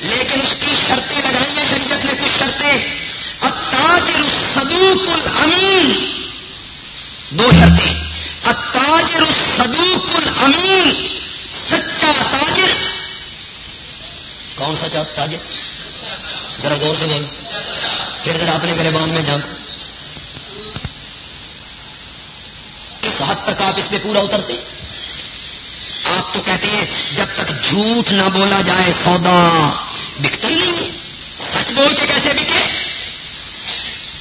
لیکن اس کی شرطیں لگائی ہیں شریعت نے کچھ شرطیں۔ اتاجر الصدوق الامین۔ دو شرطیں۔ اتاجر الصدوق الامین سچا تاجر۔ کون سا تاجر؟ ذرا غور سے بول پھر ذرا اپنے گربان میں جھانک کس حد تک آپ اس میں پورا اترتے؟ آپ تو کہتے ہیں، جب تک جھوٹ نہ بولا جائے سودا، بکتا ہی نہیں۔ سچ بول کے کیسے بکے؟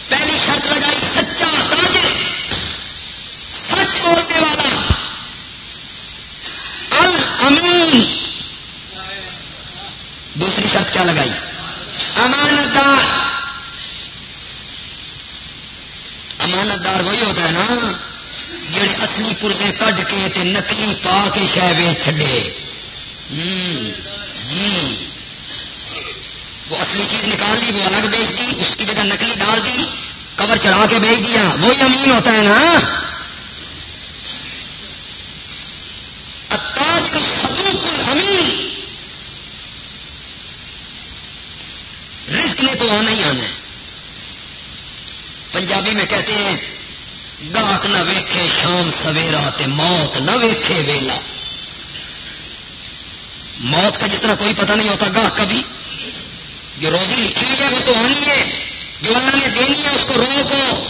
پہلی شرط لگائی، سچا تاجر۔ سچ بولنے والا۔ الامین دوسری شرط کیا لگائی؟ امانت دار امانت دار وہی ہوتا ہے نا جڑے اصلی پرزے کڈ کے تے نکلی پا کے شہ ویچ چڈے وہ اصلی چیز نکال لی وہ الگ بیچ دی، اس کی جگہ نکلی ڈال دی کور چڑھا کے بیچ دیا۔ وہی امین ہوتا ہے نا اتاج کو سبوک امین رزق نے تو آنا ہی آنا ہے پنجابی میں کہتے ہیں گاہک نہ ویکھے، شام سویرا تے موت نہ ویکھے ویلا۔ موت کا جس طرح کوئی پتہ نہیں ہوتا گاہک کا بھی جو روزی لکھی ہوئی ہے، وہ تو آنی ہے۔ جو اللہ نے دینی ہے، اس کو روکو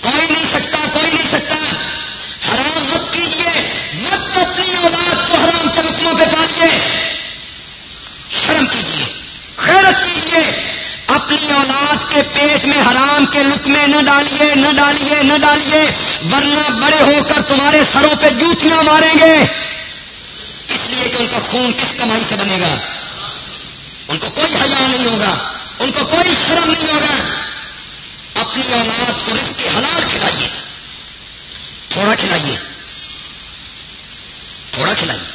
کوئی نہیں سکتا، کوئی نہیں سکتا۔ حرام مت کیجیے مت اپنی اولاد کو حرام کے پہ پالیے شرم کیجیے اپنی کے پیٹ میں حرام کے لکمے نہ ڈالیے نہ ڈالیے نہ ڈالیے، ورنہ بڑے ہو کر تمہارے سروں پہ جوتیاں ماریں گے۔ اس لیے کہ ان کا خون کس کمائی سے بنے گا؟ ان کو کوئی حیا نہیں ہوگا، ان کو کوئی شرم نہیں ہوگا۔ اپنی اولاد کو رزق کے حلال کھلائیے۔ تھوڑا کھلائیے۔ تھوڑا کھلائیے۔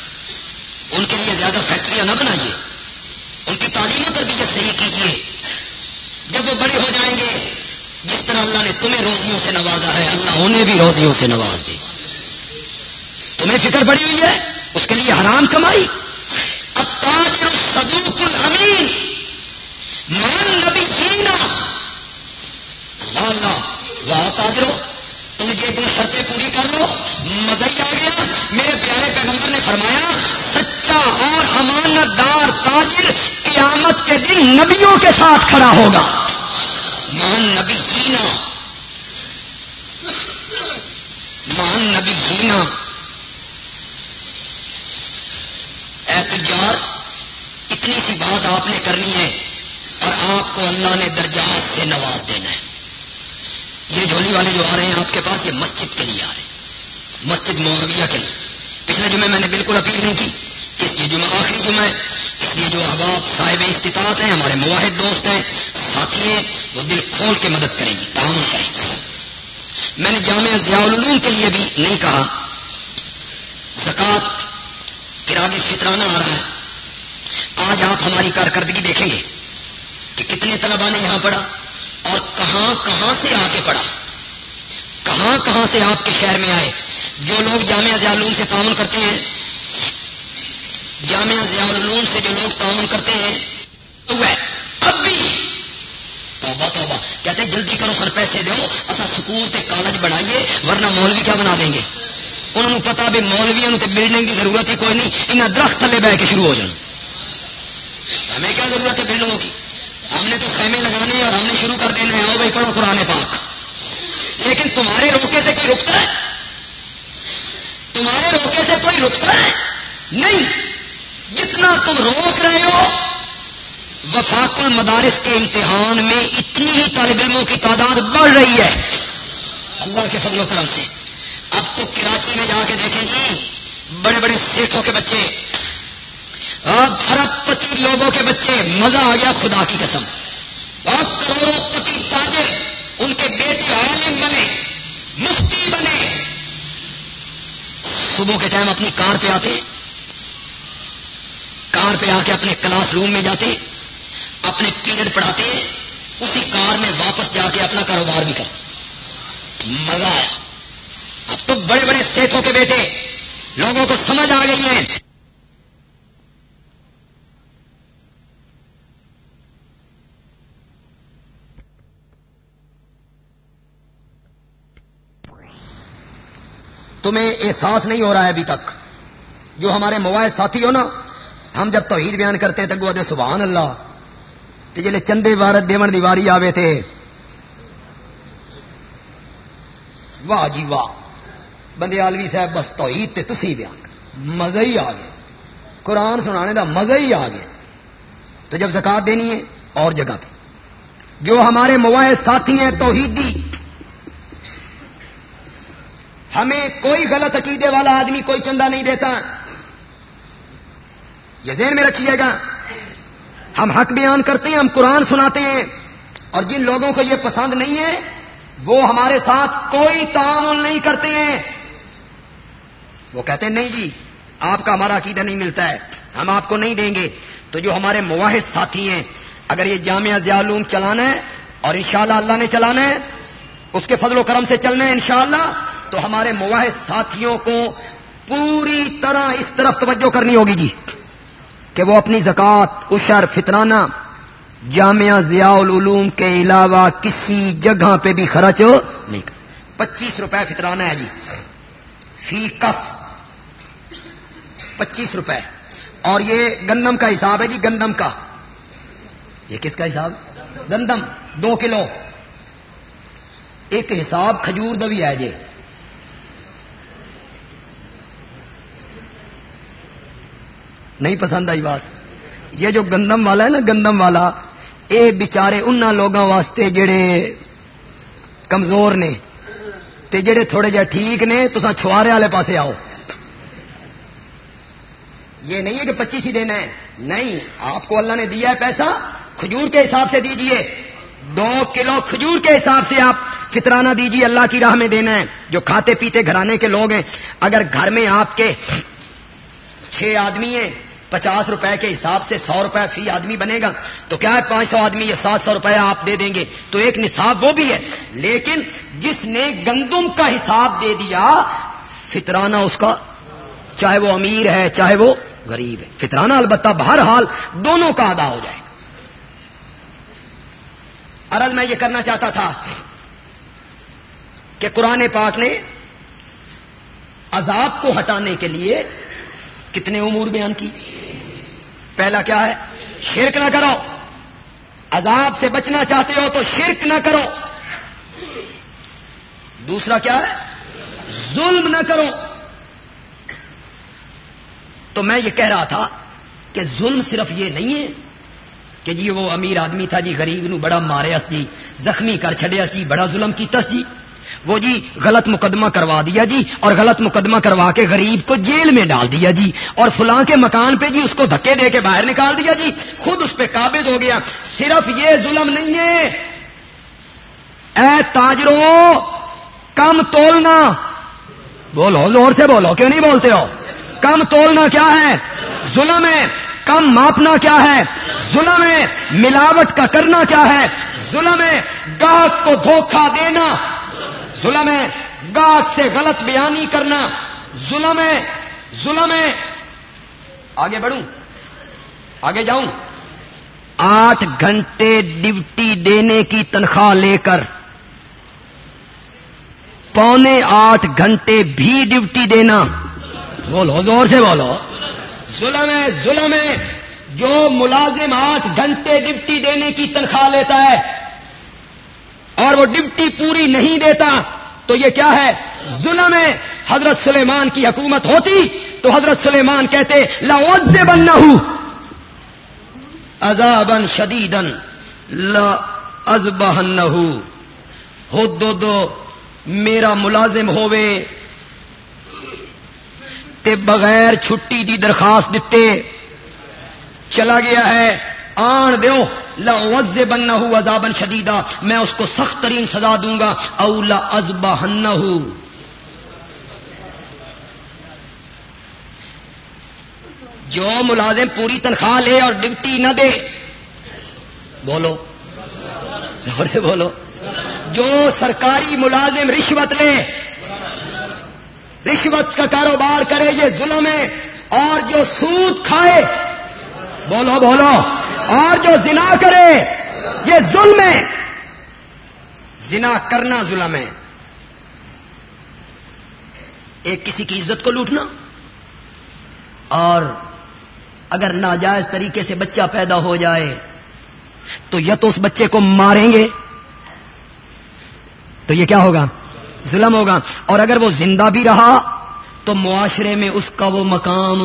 ان کے لیے زیادہ فیکٹریاں نہ بنائیے۔ ان کی تعلیمی تربیت صحیح کیجیے۔ جب وہ بڑے ہو جائیں گے، جس طرح اللہ نے تمہیں روزیوں سے نوازا ہے، اللہ انہیں بھی روزیوں سے نواز دے۔ تمہیں فکر پڑی ہوئی ہے، اس کے لیے حرام کمائی۔ اب تاجر صدوق الامین۔ مان نبی جینا اللہ واہ تاجرو تم یہ دو شرطیں پوری کر لو۔ مزہ ہی آ گیا۔ میرے پیارے پیغمبر نے فرمایا، سچا اور امانت دار تاجر قیامت کے دن نبیوں کے ساتھ کھڑا ہوگا۔ مان نبی جینا۔ مان نبی جینا۔ اے تجار اتنی سی بات آپ نے کرنی ہے اور آپ کو اللہ نے درجات سے نواز دینا ہے۔ یہ جھولی والے جو آ رہے ہیں آپ کے پاس، یہ مسجد کے لیے آ رہے ہیں۔ مسجد معاویہ کے لیے۔ پچھلے جمعے میں نے بالکل اپیل نہیں کی۔ کہ اس جمعہ آخری جمعہ ہے۔ اس لیے جو احباب صاحب استطاعت ہیں، ہمارے معاہد دوست ہیں ساتھی ہیں وہ دل کھول کے مدد کریں گی تعاون کریں گی میں نے جامعہ ضیاء العلوم کے لیے بھی نہیں کہا زکات پھر آگے فطرانہ آ رہا ہے۔ آج آپ ہماری کارکردگی دیکھیں گے کہ کتنے طلبا نے یہاں پڑھا اور کہاں کہاں سے آ کے پڑھا۔ کہاں کہاں سے آپ کے شہر میں آئے۔ جو لوگ جامعہ ضیاء العلوم سے تعاون کرتے ہیں جامعہ ضیاء العلوم سے جو لوگ تعاون کرتے ہیں اب بھی توبہ توبہ۔ کہتے ہیں، جلدی کرو، سر پیسے دو۔ اصا سکول تے کالج بنائیے، ورنہ مولوی کیا بنا دیں گے؟ انہوں نے پتا بھی مولویا بلڈنگ کی ضرورت ہی کوئی نہیں انہیں درخت تھلے بہ کے شروع ہو جان ہمیں کیا ضرورت ہے بلڈنگوں کی؟ ہم نے تو خیمے لگانے اور ہم نے شروع کر دینا ہے بھائی، پڑھو پرانے پاک۔ لیکن تمہارے روکے سے کوئی رکتا ہے؟ تمہارے روکے سے کوئی رکتا ہے؟ نہیں۔ جتنا تم روک رہے ہو، وفاق المدارس کے امتحان میں اتنی ہی طالب علموں کی تعداد بڑھ رہی ہے۔ اللہ کے فضل و کرم سے۔ اب تو کراچی میں جا کے دیکھیں جی بڑے بڑے سیٹوں کے بچے۔ ارب پتی لوگوں کے بچے، مزہ آ گیا خدا کی قسم۔ اور کروڑوں پتی تاجر، ان کے بیٹے عالم بنے، مفتی بنے۔ صبح کے ٹائم اپنی کار پہ آتے۔ کار پہ آ کے اپنے کلاس روم میں جاتے، اپنے پیریڈ پڑھاتے، اسی کار میں واپس جا کے اپنا کاروبار بھی کرتے۔ مزہ آیا۔ اب تو بڑے بڑے سیٹوں کے بیٹے، لوگوں کو سمجھ آ گئی ہے۔ تمہیں احساس نہیں ہو رہا ہے ابھی تک، جو ہمارے موبائل ساتھی ہو نا ہم جب توحید بیان کرتے ہیں تو دے سبحان اللہ۔ تو جلے چندے وارت دیون دیواری آوے تھے واہ جی واہ۔ بندے آلوی صاحب، بس توحید تے تسی بیان کر۔ مزہ ہی آ گیا۔ قرآن سنانے دا مزہ ہی آ گیا۔ تو جب زکات دینی ہے، اور جگہ پہ۔ جو ہمارے موبائل ساتھی ہیں توحیدی ہمیں کوئی غلط عقیدے والا آدمی کوئی چندہ نہیں دیتا۔ یہ ذہن میں رکھیے گا۔ ہم حق بیان کرتے ہیں، ہم قرآن سناتے ہیں، اور جن لوگوں کو یہ پسند نہیں ہے، وہ ہمارے ساتھ کوئی تعامل نہیں کرتے ہیں۔ وہ کہتے ہیں، نہیں جی آپ کا ہمارا عقیدہ نہیں ملتا ہے، ہم آپ کو نہیں دیں گے۔ تو جو ہمارے مواحد ساتھی ہیں، اگر یہ جامعہ ضیاء چلانا ہے، اور انشاءاللہ اللہ نے چلانا ہے، اس کے فضل و کرم سے چلنا ہے انشاءاللہ، تو ہمارے مواحد ساتھیوں کو پوری طرح اس طرف توجہ کرنی ہوگی جی۔ کہ وہ اپنی زکوٰۃ اشر فطرانہ، جامعہ ضیاء العلوم کے علاوہ کسی جگہ پہ بھی خرچ نہیں کر پچیس روپے فطرانہ ہے جی۔ فی کس۔ پچیس روپے۔ اور یہ گندم کا حساب ہے جی گندم کا۔ یہ کس کا حساب؟ گندم۔ دو کلو۔ ایک حساب کھجور دوی ہے جی۔ نہیں پسند آئی بات۔ یہ جو گندم والا ہے نا، گندم والا یہ بچارے ان لوگوں واسطے جڑے کمزور نے تے جڑے تھوڑے جہ ٹھیک نے تو چھوارے والے پاسے آؤ۔ یہ نہیں ہے کہ پچیس ہی دینا ہے۔ نہیں، آپ کو اللہ نے دیا ہے پیسہ، کھجور کے حساب سے دیجیے۔ دو کلو کھجور کے حساب سے آپ فطرانہ دیجیے اللہ کی راہ میں دینا ہے۔ جو کھاتے پیتے گھرانے کے لوگ ہیں، اگر گھر میں آپ کے چھ آدمی ہیں پچاس روپے کے حساب سے سو روپے فی آدمی بنے گا۔ تو کیا ہے پانچ سو آدمی یا سات سو روپے آپ دے دیں گے؟ تو ایک نصاب وہ بھی ہے۔ لیکن جس نے گندم کا حساب دے دیا، فطرانہ اس کا، چاہے وہ امیر ہے، چاہے وہ غریب ہے۔ فطرانہ البتہ بہرحال دونوں کا ادا ہو جائے گا۔ ارل میں یہ کرنا چاہتا تھا کہ قرآن پاک نے عذاب کو ہٹانے کے لیے کتنے امور بیان کی؟ پہلا کیا ہے؟ شرک نہ کرو۔ عذاب سے بچنا چاہتے ہو تو شرک نہ کرو۔ دوسرا کیا ہے؟ ظلم نہ کرو۔ تو میں یہ کہہ رہا تھا کہ ظلم صرف یہ نہیں ہے کہ جی وہ امیر آدمی تھا جی غریب نو بڑا مارے اس جی زخمی کر چڑیا جی بڑا ظلم کیتا جی۔ وہ جی غلط مقدمہ کروا دیا جی اور غلط مقدمہ کروا کے غریب کو جیل میں ڈال دیا جی اور فلاں کے مکان پہ جی اس کو دھکے دے کے باہر نکال دیا جی خود اس پہ قابض ہو گیا صرف یہ ظلم نہیں ہے۔ اے تاجرو، کم تولنا۔ بولو، زور سے بولو، کیوں نہیں بولتے ہو؟ کم تولنا کیا ہے؟ ظلم ہے۔ کم ماپنا کیا ہے؟ ظلم ہے۔ ملاوٹ کا کرنا کیا ہے؟ ظلم ہے۔ گاہک کو دھوکہ دینا۔ ظلم ہے گاہک سے غلط بیانی کرنا، ظلم ہے ظلم ہے۔ آگے بڑھوں، آگے جاؤں۔ آٹھ گھنٹے ڈیوٹی دینے کی تنخواہ لے کر، پونے آٹھ گھنٹے بھی ڈیوٹی دینا۔ بولو، زور سے بولو۔ ظلم ہے ظلم ہے۔ جو ملازم آٹھ گھنٹے ڈپٹی دینے کی تنخواہ لیتا ہے اور وہ ڈپٹی پوری نہیں دیتا تو یہ کیا ہے؟ ظلم ہے۔ حضرت سلیمان کی حکومت ہوتی تو حضرت سلیمان کہتے لاوز سے بن نہ ہوں ازابن شدیدن لا ازبہن نہ ہو دو دو، میرا ملازم ہوئے۔ تے بغیر چھٹی دی درخواست دیتے، چلا گیا ہے۔ آن دیو لز بننا ہوں عذابن شدیدہ میں اس کو سخت ترین سزا دوں گا اولا ازبا جو ملازم پوری تنخواہ لے اور ڈپٹی نہ دے۔ بولو۔ زور سے بولو۔ جو سرکاری ملازم رشوت لے۔ رشوت کا کاروبار کرے، یہ ظلم ہے۔ اور جو سود کھائے۔ بولو بولو۔ اور جو زنا کرے، یہ ظلم ہے۔ زنا کرنا ظلم ہے۔ ایک کسی کی عزت کو لوٹنا۔ اور اگر ناجائز طریقے سے بچہ پیدا ہو جائے، تو یا تو اس بچے کو ماریں گے۔ تو یہ کیا ہوگا؟ ظلم ہوگا۔ اور اگر وہ زندہ بھی رہا، تو معاشرے میں اس کا وہ مقام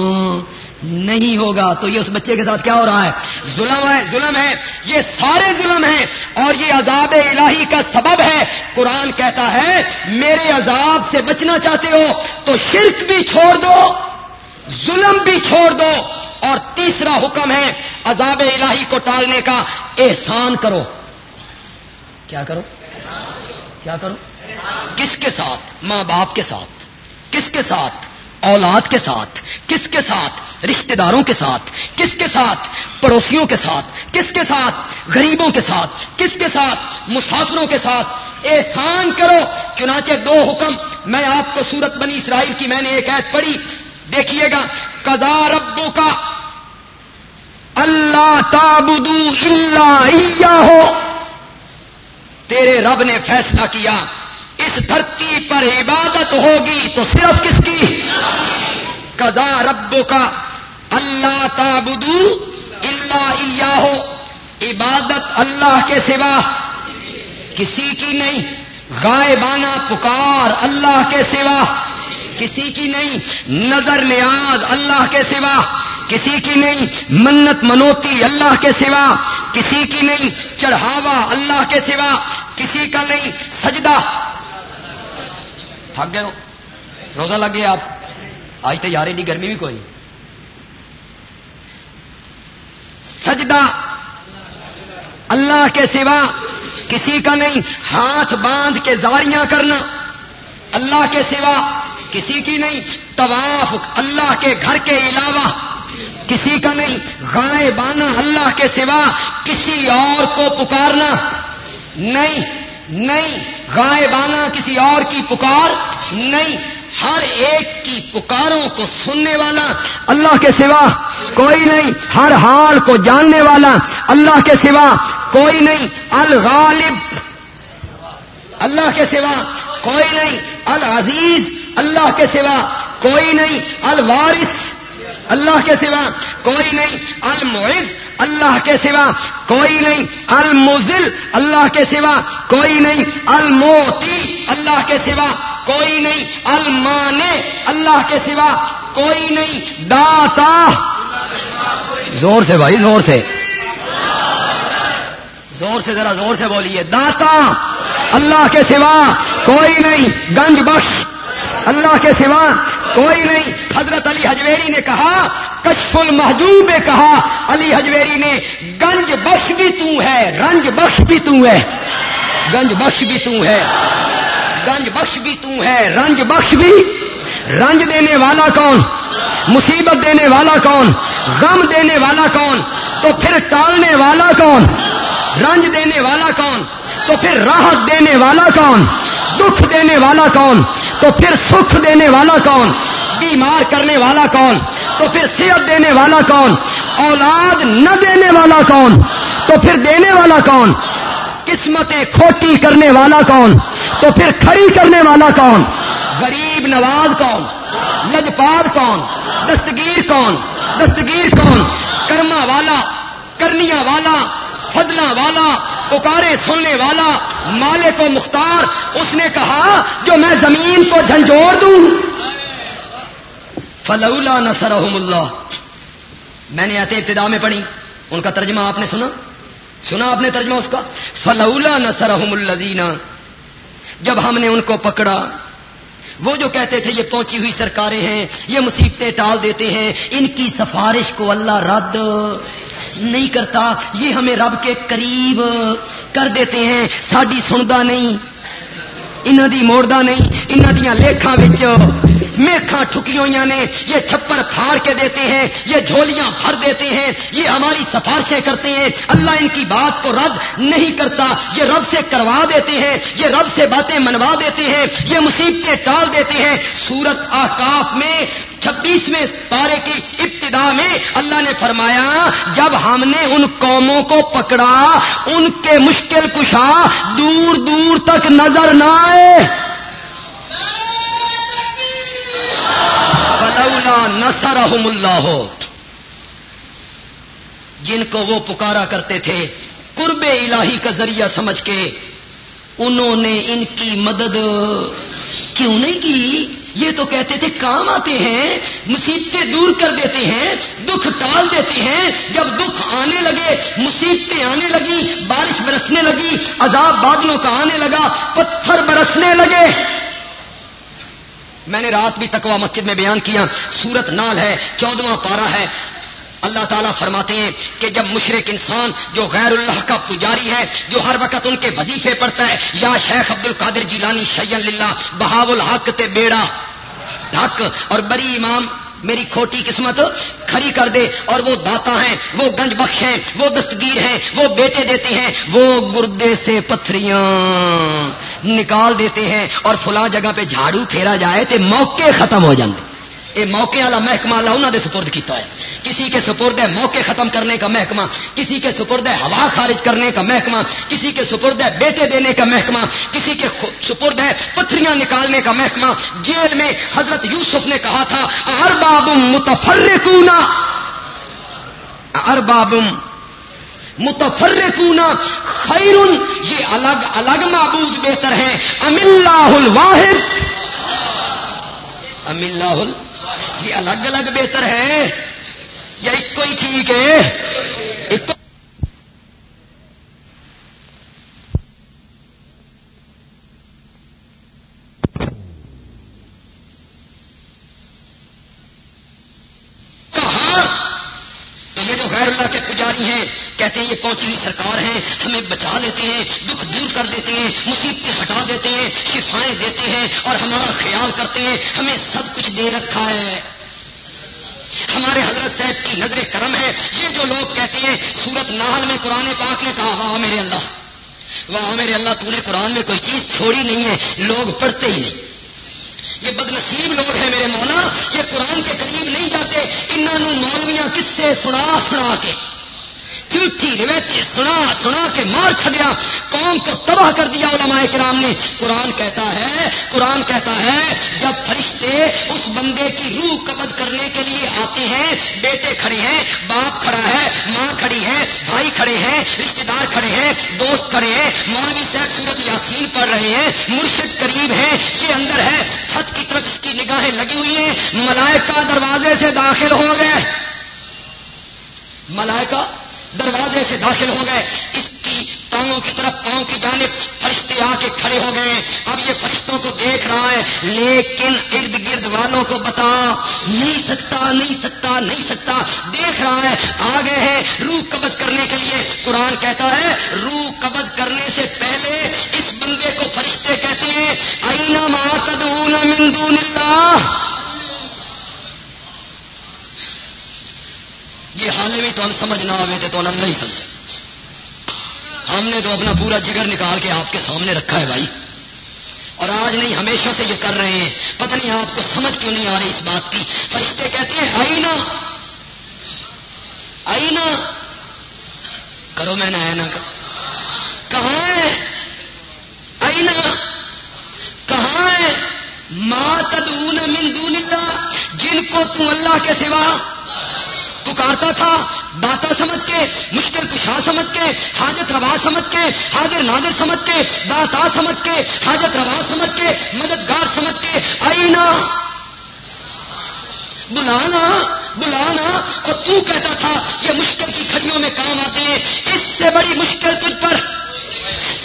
نہیں ہوگا تو یہ اس بچے کے ساتھ کیا ہو رہا ہے؟ ظلم ہے ظلم ہے۔ یہ سارے ظلم ہیں اور یہ عذاب الہی کا سبب ہے۔ قرآن کہتا ہے، میرے عذاب سے بچنا چاہتے ہو تو شرک بھی چھوڑ دو، ظلم بھی چھوڑ دو۔ اور تیسرا حکم ہے، عذاب الہی کو ٹالنے کا، احسان کرو۔ کیا کرو؟ کیا کرو؟ کس کے ساتھ؟ ماں باپ کے ساتھ۔ کس کے ساتھ؟ اولاد کے ساتھ، کس کے ساتھ؟ رشتہ داروں کے ساتھ، کس کے ساتھ؟ پڑوسیوں کے ساتھ، کس کے ساتھ؟ غریبوں کے ساتھ، کس کے ساتھ؟ مسافروں کے ساتھ۔ احسان کرو، چنانچہ دو حکم۔ میں آپ کو سورت بنی اسرائیل کی میں نے ایک ایت پڑھی۔ دیکھیے گا کزا ربو کا اللہ تابدو اللہ ہو تیرے رب نے فیصلہ کیا۔ اس دھرتی پر عبادت ہوگی تو صرف کس کی؟ کزا ربو کا اللہ تابدو اللہ ہو عبادت اللہ کے سوا کسی کی نہیں۔ غائبانہ پکار اللہ کے سوا کسی کی نہیں۔ نظر نیاز اللہ کے سوا کسی کی نہیں۔ منت منوتی اللہ کے سوا کسی کی نہیں۔ چڑھاوا اللہ کے سوا کسی کا نہیں۔ سجدہ تھک گئے ہو۔ روزہ لگے آپ آج تو یار گرمی بھی کوئی۔ سجدہ۔ اللہ کے سوا کسی کا نہیں۔ ہاتھ باندھ کے زاریاں کرنا۔ اللہ کے سوا کسی کی نہیں۔ طواف اللہ کے گھر کے علاوہ کسی کا نہیں۔ غائبانہ اللہ کے سوا کسی اور کو پکارنا۔ نہیں۔ نہیں غائبانہ کسی اور کی پکار نہیں ہر ایک کی پکاروں کو سننے والا اللہ کے سوا کوئی نہیں ہر حال کو جاننے والا اللہ کے سوا کوئی نہیں الغالب اللہ کے سوا کوئی نہیں العزیز اللہ کے سوا کوئی نہیں الوارث اللہ کے سوا کوئی نہیں، المعز، اللہ کے سوا کوئی نہیں المزل اللہ کے سوا کوئی نہیں الموتی اللہ کے سوا کوئی نہیں المانے اللہ کے سوا کوئی نہیں، داتا۔ زور سے بھائی، زور سے۔ زور سے ذرا زور سے بولیے، داتا۔ اللہ کے سوا کوئی نہیں، گنج بخش۔ اللہ کے سوا کوئی نہیں۔ حضرت علی حجویری نے کہا، کشف المحجوب کہا، علی حجویری نے، گنج بخش بھی تو ہے، رنج بخش بھی تو ہے۔ گنج بخش بھی تو ہے۔ گنج بخش بھی تو ہے۔ رنج بخش بھی۔ رنج دینے والا کون؟ مصیبت دینے والا کون؟ غم دینے والا کون؟ تو پھر ٹالنے والا کون؟ رنج دینے والا کون؟ تو پھر راحت دینے والا کون؟ دکھ دینے والا کون؟ تو پھر سکھ دینے والا کون؟ بیمار کرنے والا کون؟ تو پھر صحت دینے والا کون؟ اولاد نہ دینے والا کون؟ تو پھر دینے والا کون؟ قسمتیں کھوٹی کرنے والا کون؟ تو پھر کھڑی کرنے والا کون؟ غریب نواز کون؟ لجپال کون؟ دستگیر کون؟ دستگیر کون؟ کرما والا، کرنیا والا فضلہ والا، پکارے سننے والا، مالک و مختار، اس نے کہا، جو میں زمین کو جھنجھوڑ دوں۔ فلولا نصرحم اللہ۔ میں نے آتے ابتدا میں پڑھی۔ ان کا ترجمہ آپ نے سنا؟ سنا آپ نے ترجمہ اس کا؟ فلولا نصرحم الزینہ جب ہم نے ان کو پکڑا، وہ جو کہتے تھے، یہ پہنچی ہوئی سرکاریں ہیں، یہ مصیبتیں ٹال دیتے ہیں، ان کی سفارش کو اللہ رد۔ نہیں کرتا۔ یہ ہمیں رب کے قریب کر دیتے ہیں۔ ساڈی سنتا نہیں۔ انہوں دی موڑا نہیں۔ انہوں دیا لیکھا میخا ٹھکی ہوئی نے۔ یہ چھپر پھاڑ کے دیتے ہیں۔ یہ جھولیاں بھر دیتے ہیں۔ یہ ہماری سفارشیں کرتے ہیں۔ اللہ ان کی بات کو رد نہیں کرتا۔ یہ رب سے کروا دیتے ہیں۔ یہ رب سے باتیں منوا دیتے ہیں۔ یہ مصیبتیں ٹال دیتے ہیں۔ سورت آکاف میں چھبیسویں پارے کی ابتدا میں اللہ نے فرمایا، جب ہم نے ان قوموں کو پکڑا، ان کے مشکل کشا دور دور تک نظر نہ آئے۔ نسرحم اللہ ہو جن کو وہ پکارا کرتے تھے، قرب الہی کا ذریعہ سمجھ کے، انہوں نے ان کی مدد کیوں نہیں کی؟ یہ تو کہتے تھے کام آتے ہیں، مصیبتیں دور کر دیتے ہیں، دکھ ٹال دیتے ہیں۔ جب دکھ آنے لگے، مصیبتیں آنے لگی، بارش برسنے لگی، عذاب بادلوں کا آنے لگا، پتھر برسنے لگے۔ میں نے رات بھی تکوا مسجد میں بیان کیا، سورت نال ہے، چودواں پارا ہے۔ اللہ تعالیٰ فرماتے ہیں کہ جب مشرق انسان جو غیر اللہ کا پجاری ہے، جو ہر وقت ان کے وظیفے پڑتا ہے، یا شیخ عبد القادر جیلانی شیل اللہ بہاول الحق تے بیڑا۔ ڈھک اور بری امام میری کھوٹی قسمت کھڑی کر دے اور وہ داتا ہیں، وہ گنج بخش ہیں، وہ دستگیر ہیں، وہ بیٹے دیتے ہیں، وہ گردے سے پتھریاں نکال دیتے ہیں اور فلاں جگہ پہ جھاڑو پھیرا جائے تو موقع ختم ہو جاتے یہ موقع والا محکمہ اللہ انہوں نے سپرد کیتا ہے۔ کسی کے سپرد ہے موقع ختم کرنے کا محکمہ، کسی کے سپرد ہے ہوا خارج کرنے کا محکمہ، کسی کے سپرد ہے بیٹے دینے کا محکمہ، کسی کے سپرد ہے پتھریاں نکالنے کا محکمہ۔ جیل میں حضرت یوسف نے کہا تھا ارباب متفرقون۔ اربابم متفرقون۔ خیر یہ الگ الگ معبود بہتر ہے۔ ام اللہ الواحد۔ ام اللہ یہ الگ الگ بہتر ہے۔ یا ایک کو ہی ٹھیک ہے۔ ایک تو غیر اللہ کے پجاری ہیں۔ کہتے ہیں یہ پہنچی ہوئی سرکار ہے، ہمیں بچا لیتے ہیں، دکھ دور کر دیتے ہیں، مصیبتیں ہٹا دیتے ہیں، شفائیں دیتے ہیں اور ہمارا خیال کرتے ہیں، ہمیں سب کچھ دے رکھا ہے۔ ہمارے حضرت صاحب کی نظر کرم ہے۔ یہ جو لوگ کہتے ہیں، سورت ناہل میں قرآن پاک نے کہا، واہ میرے اللہ، واہ میرے اللہ، تو نے قرآن میں کوئی چیز چھوڑی نہیں ہے، لوگ پڑھتے ہی نہیں۔ یہ بد نصیب لوگ ہیں میرے مولا، یہ قرآن کے قریب نہیں جاتے۔ انہوں مولویاں کس سے سنا سنا کے۔ جھوٹھی روایتیں سنا سنا کے مار چھڑیا قوم کو تباہ کر دیا علماء کرام نے۔ قرآن کہتا ہے، قرآن کہتا ہے، جب فرشتے اس بندے کی روح قبض کرنے کے لیے آتے ہیں، بیٹے کھڑے ہیں، باپ کھڑا ہے، ماں کھڑی ہے، بھائی کھڑے ہیں رشتے دار کھڑے ہیں، دوست کھڑے ہیں، مولوی صاحب سورت یاسین پڑھ رہے ہیں، مرشد قریب ہے، یہ اندر ہے، چھت کی طرف اس کی نگاہیں لگی ہوئی ہیں، ملائکہ دروازے سے داخل ہو گئے۔ ملائکہ دروازے سے داخل ہو گئے۔ اس کی پاؤں کی طرف پاؤں کی جانب فرشتے آ کے کھڑے ہو گئے۔ اب یہ فرشتوں کو دیکھ رہا ہے، لیکن ارد گرد والوں کو بتا نہیں سکتا نہیں سکتا نہیں سکتا۔ دیکھ رہا ہے، آگے ہے روح قبض کرنے کے لیے۔ قرآن کہتا ہے، روح قبض کرنے سے پہلے اس بندے کو فرشتے کہتے ہیں اینا من دون اللہ؟ جی یہ حال بھی تو ہم سمجھ نہ آئے تھے تو ہم نہیں سمجھے ہم نے تو اپنا پورا جگر نکال کے آپ کے سامنے رکھا ہے بھائی۔ اور آج نہیں، ہمیشہ سے یہ کر رہے ہیں۔ پتہ نہیں آپ کو سمجھ کیوں نہیں آ رہی اس بات کی۔ فرشتے کہتے ہیں آئی نا آئی نا کرو میں نے آئنا کہاں ہے؟ آئی نا کہاں ہے؟ ماں تدون من دون اللہ۔ جن کو تم اللہ کے سوا پکارتا تھا داتا سمجھ کے، مشکل کشا سمجھ کے، حاجت روا سمجھ کے، حاضر نادر سمجھ کے داتا سمجھ کے، حاجت روا سمجھ کے، مددگار سمجھ کے، آئینا، بلانا بلانا، اور تو کہتا تھا، یہ مشکل کی کھڑیوں میں کام آتے ہیں، اس سے بڑی مشکل تجھ پر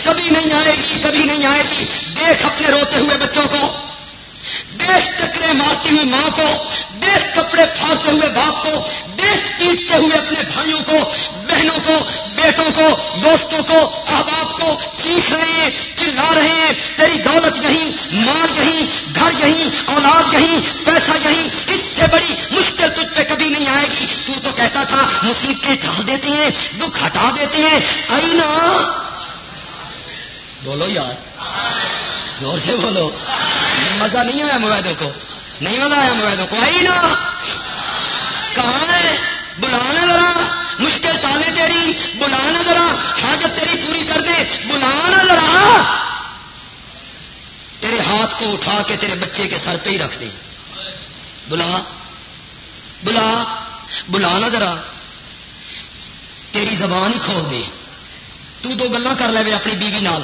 کبھی نہیں آئے گی، کبھی نہیں آئے گی، دیکھ اپنے روتے ہوئے بچوں کو دیکھ ٹکرے مارتی ہوئی ماں کو دیکھ کپڑے پھاڑتے ہوئے باپ کو دیکھ پیٹتے ہوئے اپنے بھائیوں کو، بہنوں کو، بیٹوں کو، دوستوں کو، احباب کو چیخ رہے ہیں، چلا رہے ہیں، تیری دولت یہیں، مال یہیں، گھر یہیں، اولاد یہیں، پیسہ یہیں، اس سے بڑی مشکل تجھ پہ کبھی نہیں آئے گی۔ تو تو کہتا تھا، مصیبتیں ڈال دیتے ہیں، دکھ ہٹا دیتے ہیں۔ آئی بولو یار۔ زور سے بولو۔ مزہ نہیں آیا موبائلوں کو۔ نہیں مزہ آیا موبائلوں کو۔ آئی نا۔ کہاں ہے؟ بلانا ذرا۔ مشکل تالے تیری۔ بلانا ذرا۔ حاجت تیری پوری کر دے۔ بلانا ذرا۔ تیرے ہاتھ کو اٹھا کے تیرے بچے کے سر پہ ہی رکھ دے۔ بلا۔ بلا۔ بلانا ذرا۔ تیری زبان ہی کھول دے۔ تو دو گلا کر لے اپنی بیوی نال۔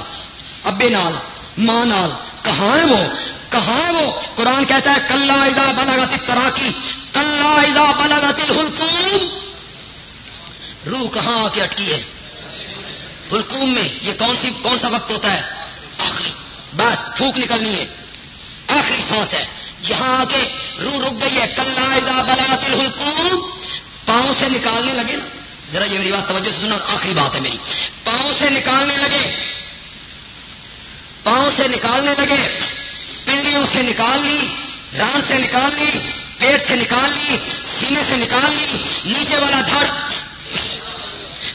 ابے نال۔ ماں نال۔ کہاں ہے وہ؟ کہاں ہے وہ؟ قرآن کہتا ہے، کلّا ادا بلاگت تراکی کلّا ادا بلاگت الحلقوم۔ روح کہاں آ کے اٹکی ہے؟ حلقوم میں۔ یہ کون سی، کون سا وقت ہوتا ہے؟ آخری۔ بس پھوک نکلنی ہے۔ آخری سانس ہے۔ یہاں آ کے روح رک گئی ہے۔ کلّا ادا بلاگت الحلقوم۔ پاؤں سے نکالنے لگے نا۔ ذرا یہ میری بات توجہ سے سننا آخری بات ہے میری۔ پاؤں سے نکالنے لگے۔ پاؤں سے نکالنے لگے پنڈلیوں سے نکال لی ران سے نکال لی پیٹ سے نکال لی سینے سے نکال لی نیچے والا دھڑ۔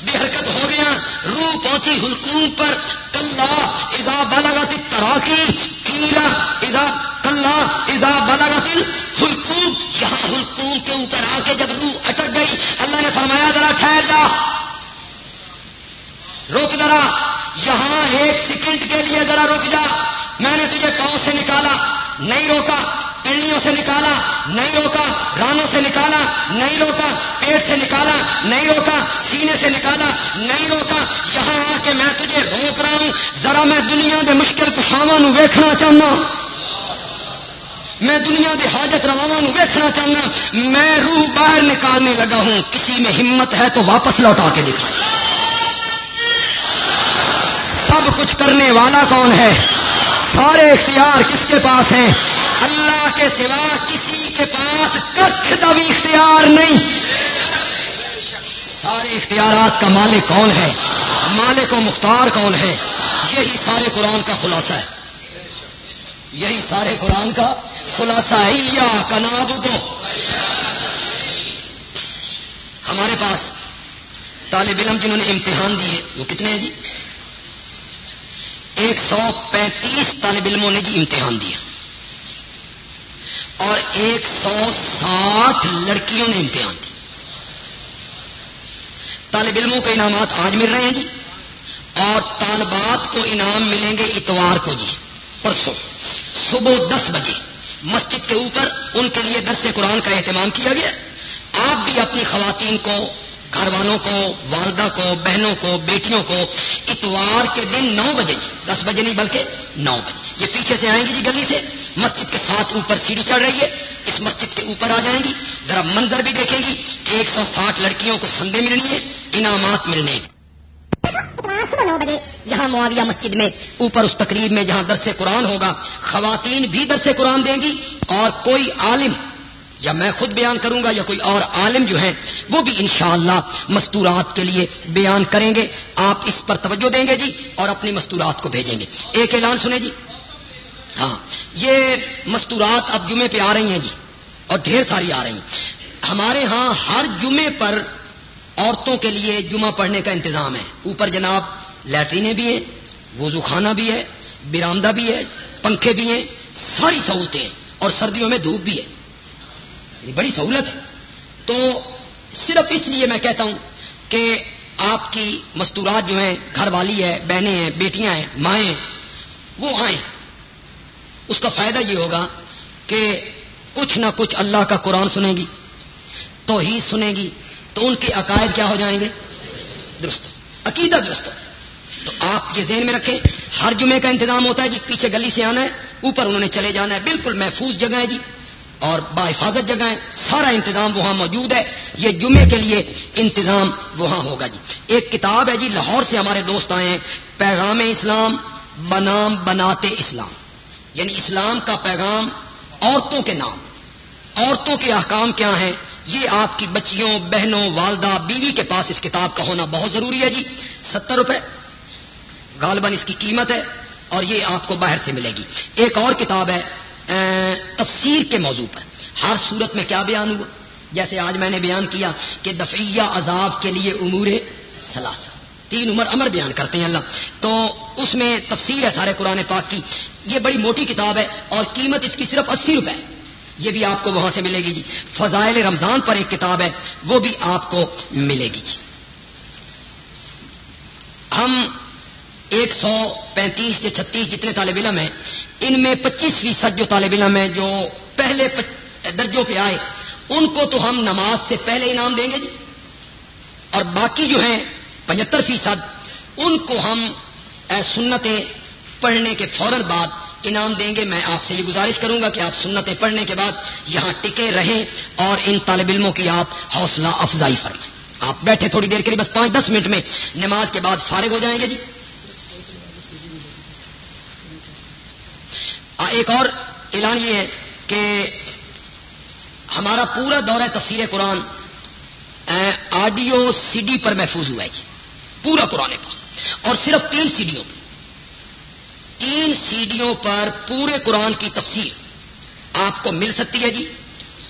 بے حرکت ہو گیا، روح پہنچی حلقوم پر، کلّا ایزا بالاگاتی تراکی کیلا ایزا کلّا ایزا بالاگاتی حلقوم یہاں حلقوم کے اوپر آ کے جب روح اٹک گئی، اللہ نے فرمایا، ذرا ٹھہر جا۔ روک ذرا۔ یہاں ایک سیکنڈ کے لیے ذرا رک جا۔ میں نے تجھے پاؤں سے نکالا؟ نہیں روکا۔ پنڈلیوں سے نکالا۔ نہیں روکا۔ رانوں سے نکالا۔ نہیں روکا۔ پیٹ سے نکالا۔ نہیں روکا۔ سینے سے نکالا۔ نہیں روکا۔ یہاں آ کے میں تجھے روک رہا ہوں۔ ذرا میں دنیا کے مشکل کشاواں ویکھنا چاہنا۔ میں دنیا کے حاجت رواواں ویکھنا چاہنا۔ میں روح باہر نکالنے لگا ہوں۔ کسی میں ہمت ہے تو واپس لوٹا کے دکھا سب کچھ کرنے والا کون ہے؟ سارے اختیار کس کے پاس ہیں؟ اللہ کے سوا کسی کے پاس کچھ کا بھی اختیار نہیں۔ سارے اختیارات کا مالک کون ہے؟ مالک و مختار کون ہے؟ یہی سارے قرآن کا خلاصہ ہے۔ یہی سارے قرآن کا خلاصہ ہے۔ یا کناب دو ہمارے پاس طالب علم جنہوں نے امتحان دیے وہ کتنے ہیں جی؟ ایک سو پینتیس طالب علموں نے جی امتحان دیا اور ایک سو ساٹھ لڑکیوں نے امتحان دی طالب علموں کو انعامات آج مل رہے ہیں جی۔ اور طالبات کو انعام ملیں گے اتوار کو جی پرسوں۔ صبح دس بجے۔ مسجد کے اوپر ان کے لیے درس قرآن کا اہتمام کیا گیا۔ آپ بھی اپنی خواتین کو گھر والوں کو، والدہ کو، بہنوں کو، بیٹیوں کو اتوار کے دن نو بجے جی دس بجے نہیں بلکہ نو بجے۔ یہ پیچھے سے آئیں گی جی گلی سے، مسجد کے ساتھ اوپر سیڑھی چڑھ رہی ہے، اس مسجد کے اوپر آ جائیں گی۔ ذرا منظر بھی دیکھیں گی، ایک سو ساٹھ لڑکیوں کو سندے ملنی ہے، انعامات ملنے نو بجے، یہاں معاویہ مسجد میں، اوپر اس تقریب میں جہاں درس قرآن ہوگا، خواتین بھی درس قرآن دیں گی اور کوئی عالم یا میں خود بیان کروں گا یا کوئی اور عالم جو ہے، وہ بھی انشاءاللہ مستورات کے لیے بیان کریں گے۔ آپ اس پر توجہ دیں گے جی اور اپنی مستورات کو بھیجیں گے۔ ایک اعلان سنیں جی۔ ہاں یہ مستورات اب جمعے پہ آ رہی ہیں جی اور ڈھیر ساری آ رہی ہیں۔ ہمارے ہاں ہر جمعے پر عورتوں کے لیے جمعہ پڑھنے کا انتظام ہے۔ اوپر جناب لیٹرینیں بھی ہیں، وضو خانہ بھی ہے، برامدہ بھی ہے، پنکھے بھی ہیں، ساری سہولتیں اور سردیوں میں دھوپ بھی ہے۔ یعنی بڑی سہولت ہے۔ تو صرف اس لیے میں کہتا ہوں کہ آپ کی مستورات جو ہیں، گھر والی ہے بہنیں ہیں، بیٹیاں ہیں مائیں وہ آئیں۔ اس کا فائدہ یہ ہوگا کہ کچھ نہ کچھ اللہ کا قرآن سنے گی تو ہی سنے گی، تو ان کے عقائد کیا ہو جائیں گے؟ درست، عقیدہ درست۔ تو آپ یہ ذہن میں رکھیں، ہر جمعے کا انتظام ہوتا ہے جی پیچھے گلی سے آنا ہے، اوپر انہوں نے چلے جانا ہے۔ بالکل محفوظ جگہ ہے جی۔ اور با جگہیں، سارا انتظام وہاں موجود ہے۔ یہ جمعے کے لیے انتظام وہاں ہوگا جی۔ ایک کتاب ہے جی لاہور سے ہمارے دوست آئے ہیں، پیغام اسلام، بنام بناتے اسلام۔ یعنی اسلام کا پیغام عورتوں کے نام۔ عورتوں کے احکام کیا ہیں؟ یہ آپ کی بچیوں، بہنوں، والدہ، بیوی کے پاس اس کتاب کا ہونا بہت ضروری ہے جی۔ ستر روپے، غالباً اس کی قیمت ہے اور یہ آپ کو باہر سے ملے گی۔ ایک اور کتاب ہے تفسیر کے موضوع پر۔ ہر صورت میں کیا بیان ہوا؟ جیسے آج میں نے بیان کیا کہ دفعیہ عذاب کے لیے امور سلاسا تین عمر امر بیان کرتے ہیں اللہ۔ تو اس میں تفسیر ہے سارے قرآن پاک کی۔ یہ بڑی موٹی کتاب ہے اور قیمت اس کی صرف اسی روپے۔ یہ بھی آپ کو وہاں سے ملے گی جی۔ فضائل رمضان پر ایک کتاب ہے، وہ بھی آپ کو ملے گی جی۔ ہم ایک سو پینتیس یا چھتیس جتنے طالب علم ہیں، ان میں پچیس فیصد جو طالب علم ہیں، جو پہلے درجوں پہ آئے، ان کو تو ہم نماز سے پہلے انعام دیں گے جی۔ اور باقی جو ہیں، پچہتر فیصد، ان کو ہم سنتیں پڑھنے کے فوراً بعد انعام دیں گے۔ میں آپ سے یہ گزارش کروں گا کہ آپ سنتیں پڑھنے کے بعد یہاں ٹکے رہیں اور ان طالب علموں کی آپ حوصلہ افزائی فرمائیں۔ آپ بیٹھے تھوڑی دیر کے لیے، بس پانچ دس منٹ میں نماز کے بعد فارغ ہو جائیں گے جی۔ ایک اور اعلان یہ ہے کہ ہمارا پورا دورہ تفسیر قرآن آڈیو سی ڈی پر محفوظ ہوا ہے جی پورا قرآن پر اور صرف تین سیڈیوں پر۔ تین سیڈیوں پر پورے قرآن کی تفسیر آپ کو مل سکتی ہے جی۔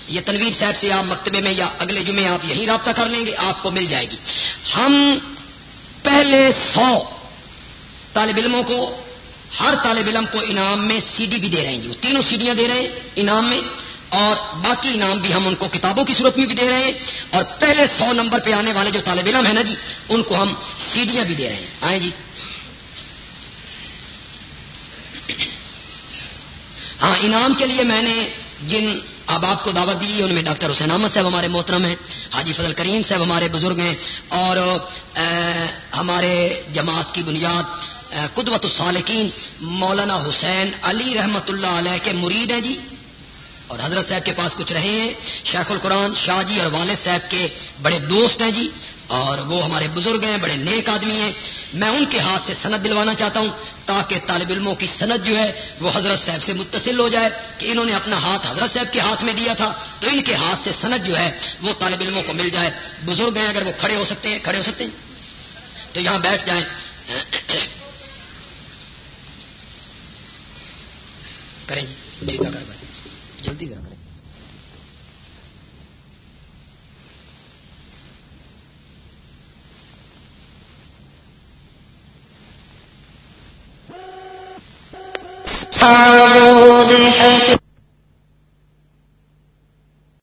یہ تنویر صاحب سے آپ مکتبے میں یا اگلے جمعے آپ یہی رابطہ کر لیں گے، آپ کو مل جائے گی۔ ہم پہلے سو طالب علموں کو ہر طالب علم کو انعام میں سی ڈی بھی دے رہے ہیں جی۔ وہ تینوں سیڈیاں دے رہے ہیں انعام میں اور باقی انعام بھی ہم ان کو کتابوں کی صورت میں بھی دے رہے ہیں اور پہلے سو نمبر پہ آنے والے جو طالب علم ہیں نا جی ان کو ہم سیڈیاں بھی دے رہے ہیں۔ آئیں جی۔ ہاں انعام کے لیے میں نے جن اب آپ کو دعوت دی، ان میں ڈاکٹر حسین احمد صاحب ہمارے محترم ہیں، حاجی فضل کریم صاحب ہمارے بزرگ ہیں اور ہمارے جماعت کی بنیاد قدوت الصالقین مولانا حسین علی رحمت اللہ علیہ کے مرید ہیں جی۔ اور حضرت صاحب کے پاس کچھ رہے ہیں۔ شیخ القرآن شاہ جی اور والد صاحب کے بڑے دوست ہیں جی۔ اور وہ ہمارے بزرگ ہیں، بڑے نیک آدمی ہیں۔ میں ان کے ہاتھ سے سند دلوانا چاہتا ہوں تاکہ طالب علموں کی سند جو ہے وہ حضرت صاحب سے متصل ہو جائے کہ انہوں نے اپنا ہاتھ حضرت صاحب کے ہاتھ میں دیا تھا۔ تو ان کے ہاتھ سے سند جو ہے وہ طالب علموں کو مل جائے۔ بزرگ ہیں اگر وہ کھڑے ہو سکتے ہیں، کھڑے ہو سکتے ہیں۔ تو یہاں بیٹھ جائیں۔ کریں جی ٹھیک ہے کر جلدی کریں۔ أعوذ